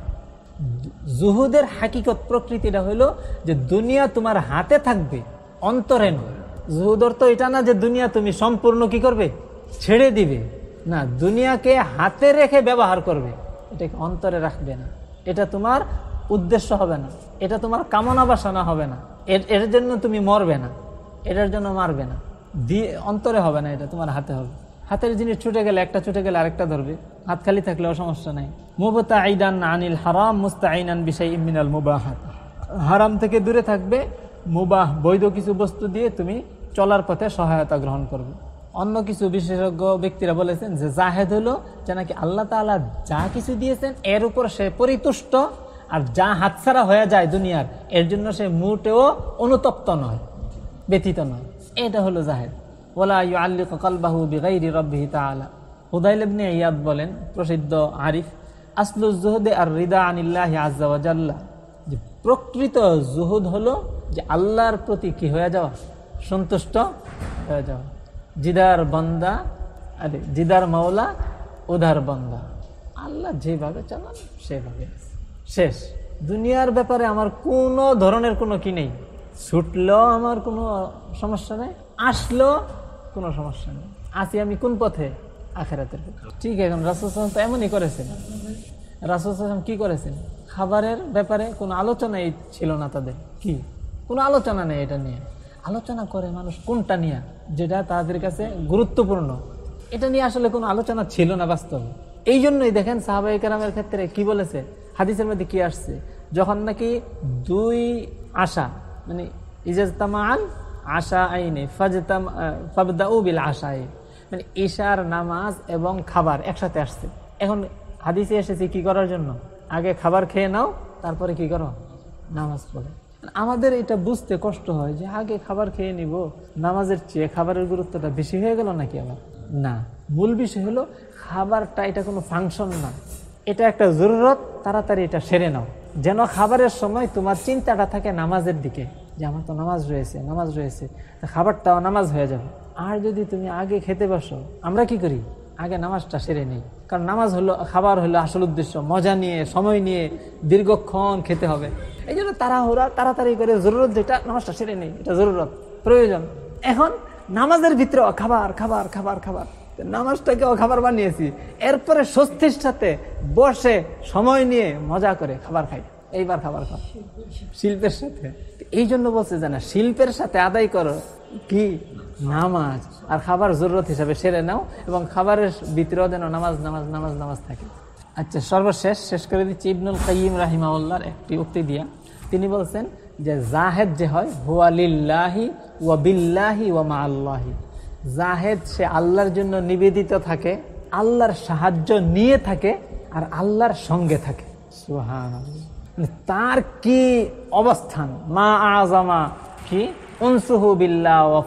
জুহুদের হাকিকত প্রকৃতিটা হলো যে দুনিয়া তোমার হাতে থাকবে অন্তরে নয় জুহুদ অর্থ এটা না যে দুনিয়া তুমি সম্পূর্ণ কি করবে? ছেড়ে দিবে। না, দুনিয়াকে হাতে রেখে ব্যবহার করবে। এটাকে অন্তরে রাখবে না। এটা তোমার উদ্দেশ্য হবে না। এটা তোমার কামনা বাসনা হবে না। এর জন্য তুমি মরবে না। এটার জন্য মারবে না। দিয়ে, অন্তরে হবে না এটা, তোমার হাতে হবে। হাতের জিনিস ছুটে গেলে, একটা ছুটে গেলে আরেকটা ধরবে। হাত খালি থাকলেও সমস্যা নাই। মুবতা আইদান আনিল হারাম মুস্তা আইনান বিষয় ইমিনাল মুবাহাত। হারাম থেকে দূরে থাকবে। মুবাহ, বৈধ কিছু বস্তু দিয়ে তুমি চলার পথে সহায়তা গ্রহণ করবে। অন্য কিছু বিশেষজ্ঞ ব্যক্তিরা বলেছেন যে জাহেদ হলো যে নাকি আল্লাহ তাআলা যা কিছু দিয়েছেন, এর উপর সে পরিতুষ্ট আর যা হাতছাড়া হয়ে যায় দুনিয়ার, এর জন্য সে মোটেও অনুতপ্ত নয় ব্যতীত নয়। এটা হলো জাহেদ। ওলা ইউ আল্লিক কালবাহু বিগাইরি রব্বিহি তাআলা। হুদাইল ইবনে ইয়াদ বলেন, প্রসিদ্ধ আরিফ, আসলু জুহুদে আর রিদা আনিল্লাহি জাল্লা। যে প্রকৃত জুহুদ হলো যে আল্লাহর প্রতি কি হয়ে যাওয়া? সন্তুষ্ট হয়ে যাওয়া জিদার বন্দা, আরে, জিদার মাওলা, উদার বন্দা। আল্লাহ যেভাবে চালান, সেভাবে। শেষ। দুনিয়ার ব্যাপারে আমার কোনো ধরনের কোনো কি নেই। ছুটলেও আমার কোনো সমস্যা নেই আসলেও কোনো সমস্যা নেই। আসি আমি কোন পথে? আখেরাতের ঠিক এখন রাসুল তো এমনই করেছেন। রাসুল কি করেছেন? খাবারের ব্যাপারে কোনো আলোচনাই ছিল না তাদের। কি? কোনো আলোচনা নেই এটা নিয়ে। আলোচনা করে মানুষ কোনটা নিয়ে, যেটা তাদের কাছে গুরুত্বপূর্ণ। এটা নিয়ে আসলে কোনো আলোচনা ছিল না বাস্তবে। এই জন্যই দেখেন সাহাবাই কারামের ক্ষেত্রে কি বলেছে? হাদিসের মধ্যে কি আসছে? যখন নাকি দুই আশা মানে ইজাজতামান আশা আইনে ফাজতাম ফাবদা বিল আশায় মানে ঈশার নামাজ এবং খাবার একসাথে আসছে। এখন হাদিসে এসেছে কি করার জন্য? আগে খাবার খেয়ে নাও, তারপরে কি করো? নামাজ পড়ে। আমাদের এটা বুঝতে কষ্ট হয় যে আগে খাবার খেয়ে নিব, নামাজের চেয়ে খাবারের গুরুত্বটা বেশি হয়ে গেল নাকি আবার? না। মূল বিষয় হলো খাবারটা, এটা কোনো ফাংশন না। এটা একটা জরুরত, তাড়াতাড়ি এটা সেরে নাও। যেন খাবারের সময় তোমার চিন্তাটা থাকে নামাজের দিকে, যে আমার তো নামাজ রয়েছে নামাজ রয়েছে খাবারটাও নামাজ হয়ে যাবে। আর যদি তুমি আগে খেতে বসো, আমরা কি করি? আগে নামাজটা সেরে নেই। কারণ নামাজ হলো, খাবার হলো আসল উদ্দেশ্য। মজা নিয়ে, সময় নিয়ে দীর্ঘক্ষণ খেতে হবে। এই জন্য তাড়াহুড়া, তাড়াতাড়ি করে জরুরত যেটা, নামাজটা সেরে নেই, এটা জরুরত, প্রয়োজন। এখন নামাজের ভিতরে খাবার খাবার খাবার। খাবার নামাজটাকে খাবার বানিয়েছি। এরপরে স্বস্তির সাথে বসে সময় নিয়ে মজা করে খাবার খাই। এইবার খাবার খাও। শিল্পের সাথে। এই জন্য বলছে যে না, শিল্পের সাথে আদায় করো। কি? নামাজ আর খাবার জরুরত হিসাবে সেরে নাও এবং খাবারের ভিতরেও যেন নামাজ নামাজ নামাজ নামাজ থাকে। আচ্ছা সর্বশেষ শেষ করে দিচ্ছি ইবনুল কাইম রাহিমাউল্লাহর একটি উক্তি দিয়া। তিনি বলছেন যে, জাহেদ যে হয় হুয়ালিল্লাহি ওয়া বিল্লাহি ওয়া মা আল্লাহি জাহেদ সে আল্লাহর জন্য নিবেদিত থাকে, আল্লাহর সাহায্য নিয়ে থাকে আর আল্লাহর সঙ্গে থাকে। সুহান তার কি অবস্থান? মা আজামা কি? বিল্লাহ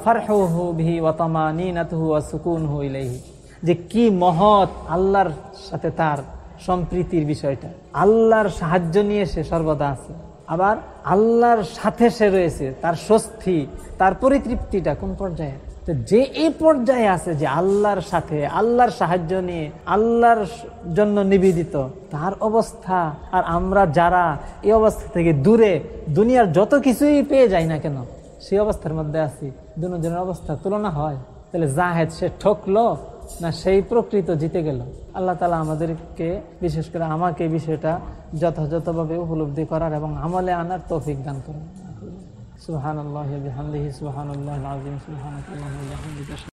ইলাইহি। যে কি মহৎ আল্লাহর সাথে তার সম্প্রীতির বিষয়টা। আল্লাহর সাহায্য নিয়ে সে সর্বদা আছে। আবার আল্লাহর সাথে সে রয়েছে, তার স্বস্তি, তার পরিতৃপ্তিটা কোন পর্যায়ে? তো যে এই পর্যায়ে আছে যে আল্লাহর সাথে, আল্লাহর সাহায্য নিয়ে, আল্লাহর জন্য নিবেদিত, তার অবস্থা। আর আমরা যারা এই অবস্থা থেকে দূরে, দুনিয়ার যত কিছুই পেয়ে যাই না কেন সেই অবস্থার মধ্যে আছি, দুজনের অবস্থা তুলনা হয়। তাহলে জাহেদ সে ঠকলো না সেই প্রকৃত জিতে গেল? আল্লাহ তালা আমাদেরকে, বিশেষ করে আমাকে বিষয়টা যথাযথভাবে উপলব্ধি করার এবং আমলে আনার তৌফিক দান করেন। সুহান আল্লাহ সুহান বিহামদিহি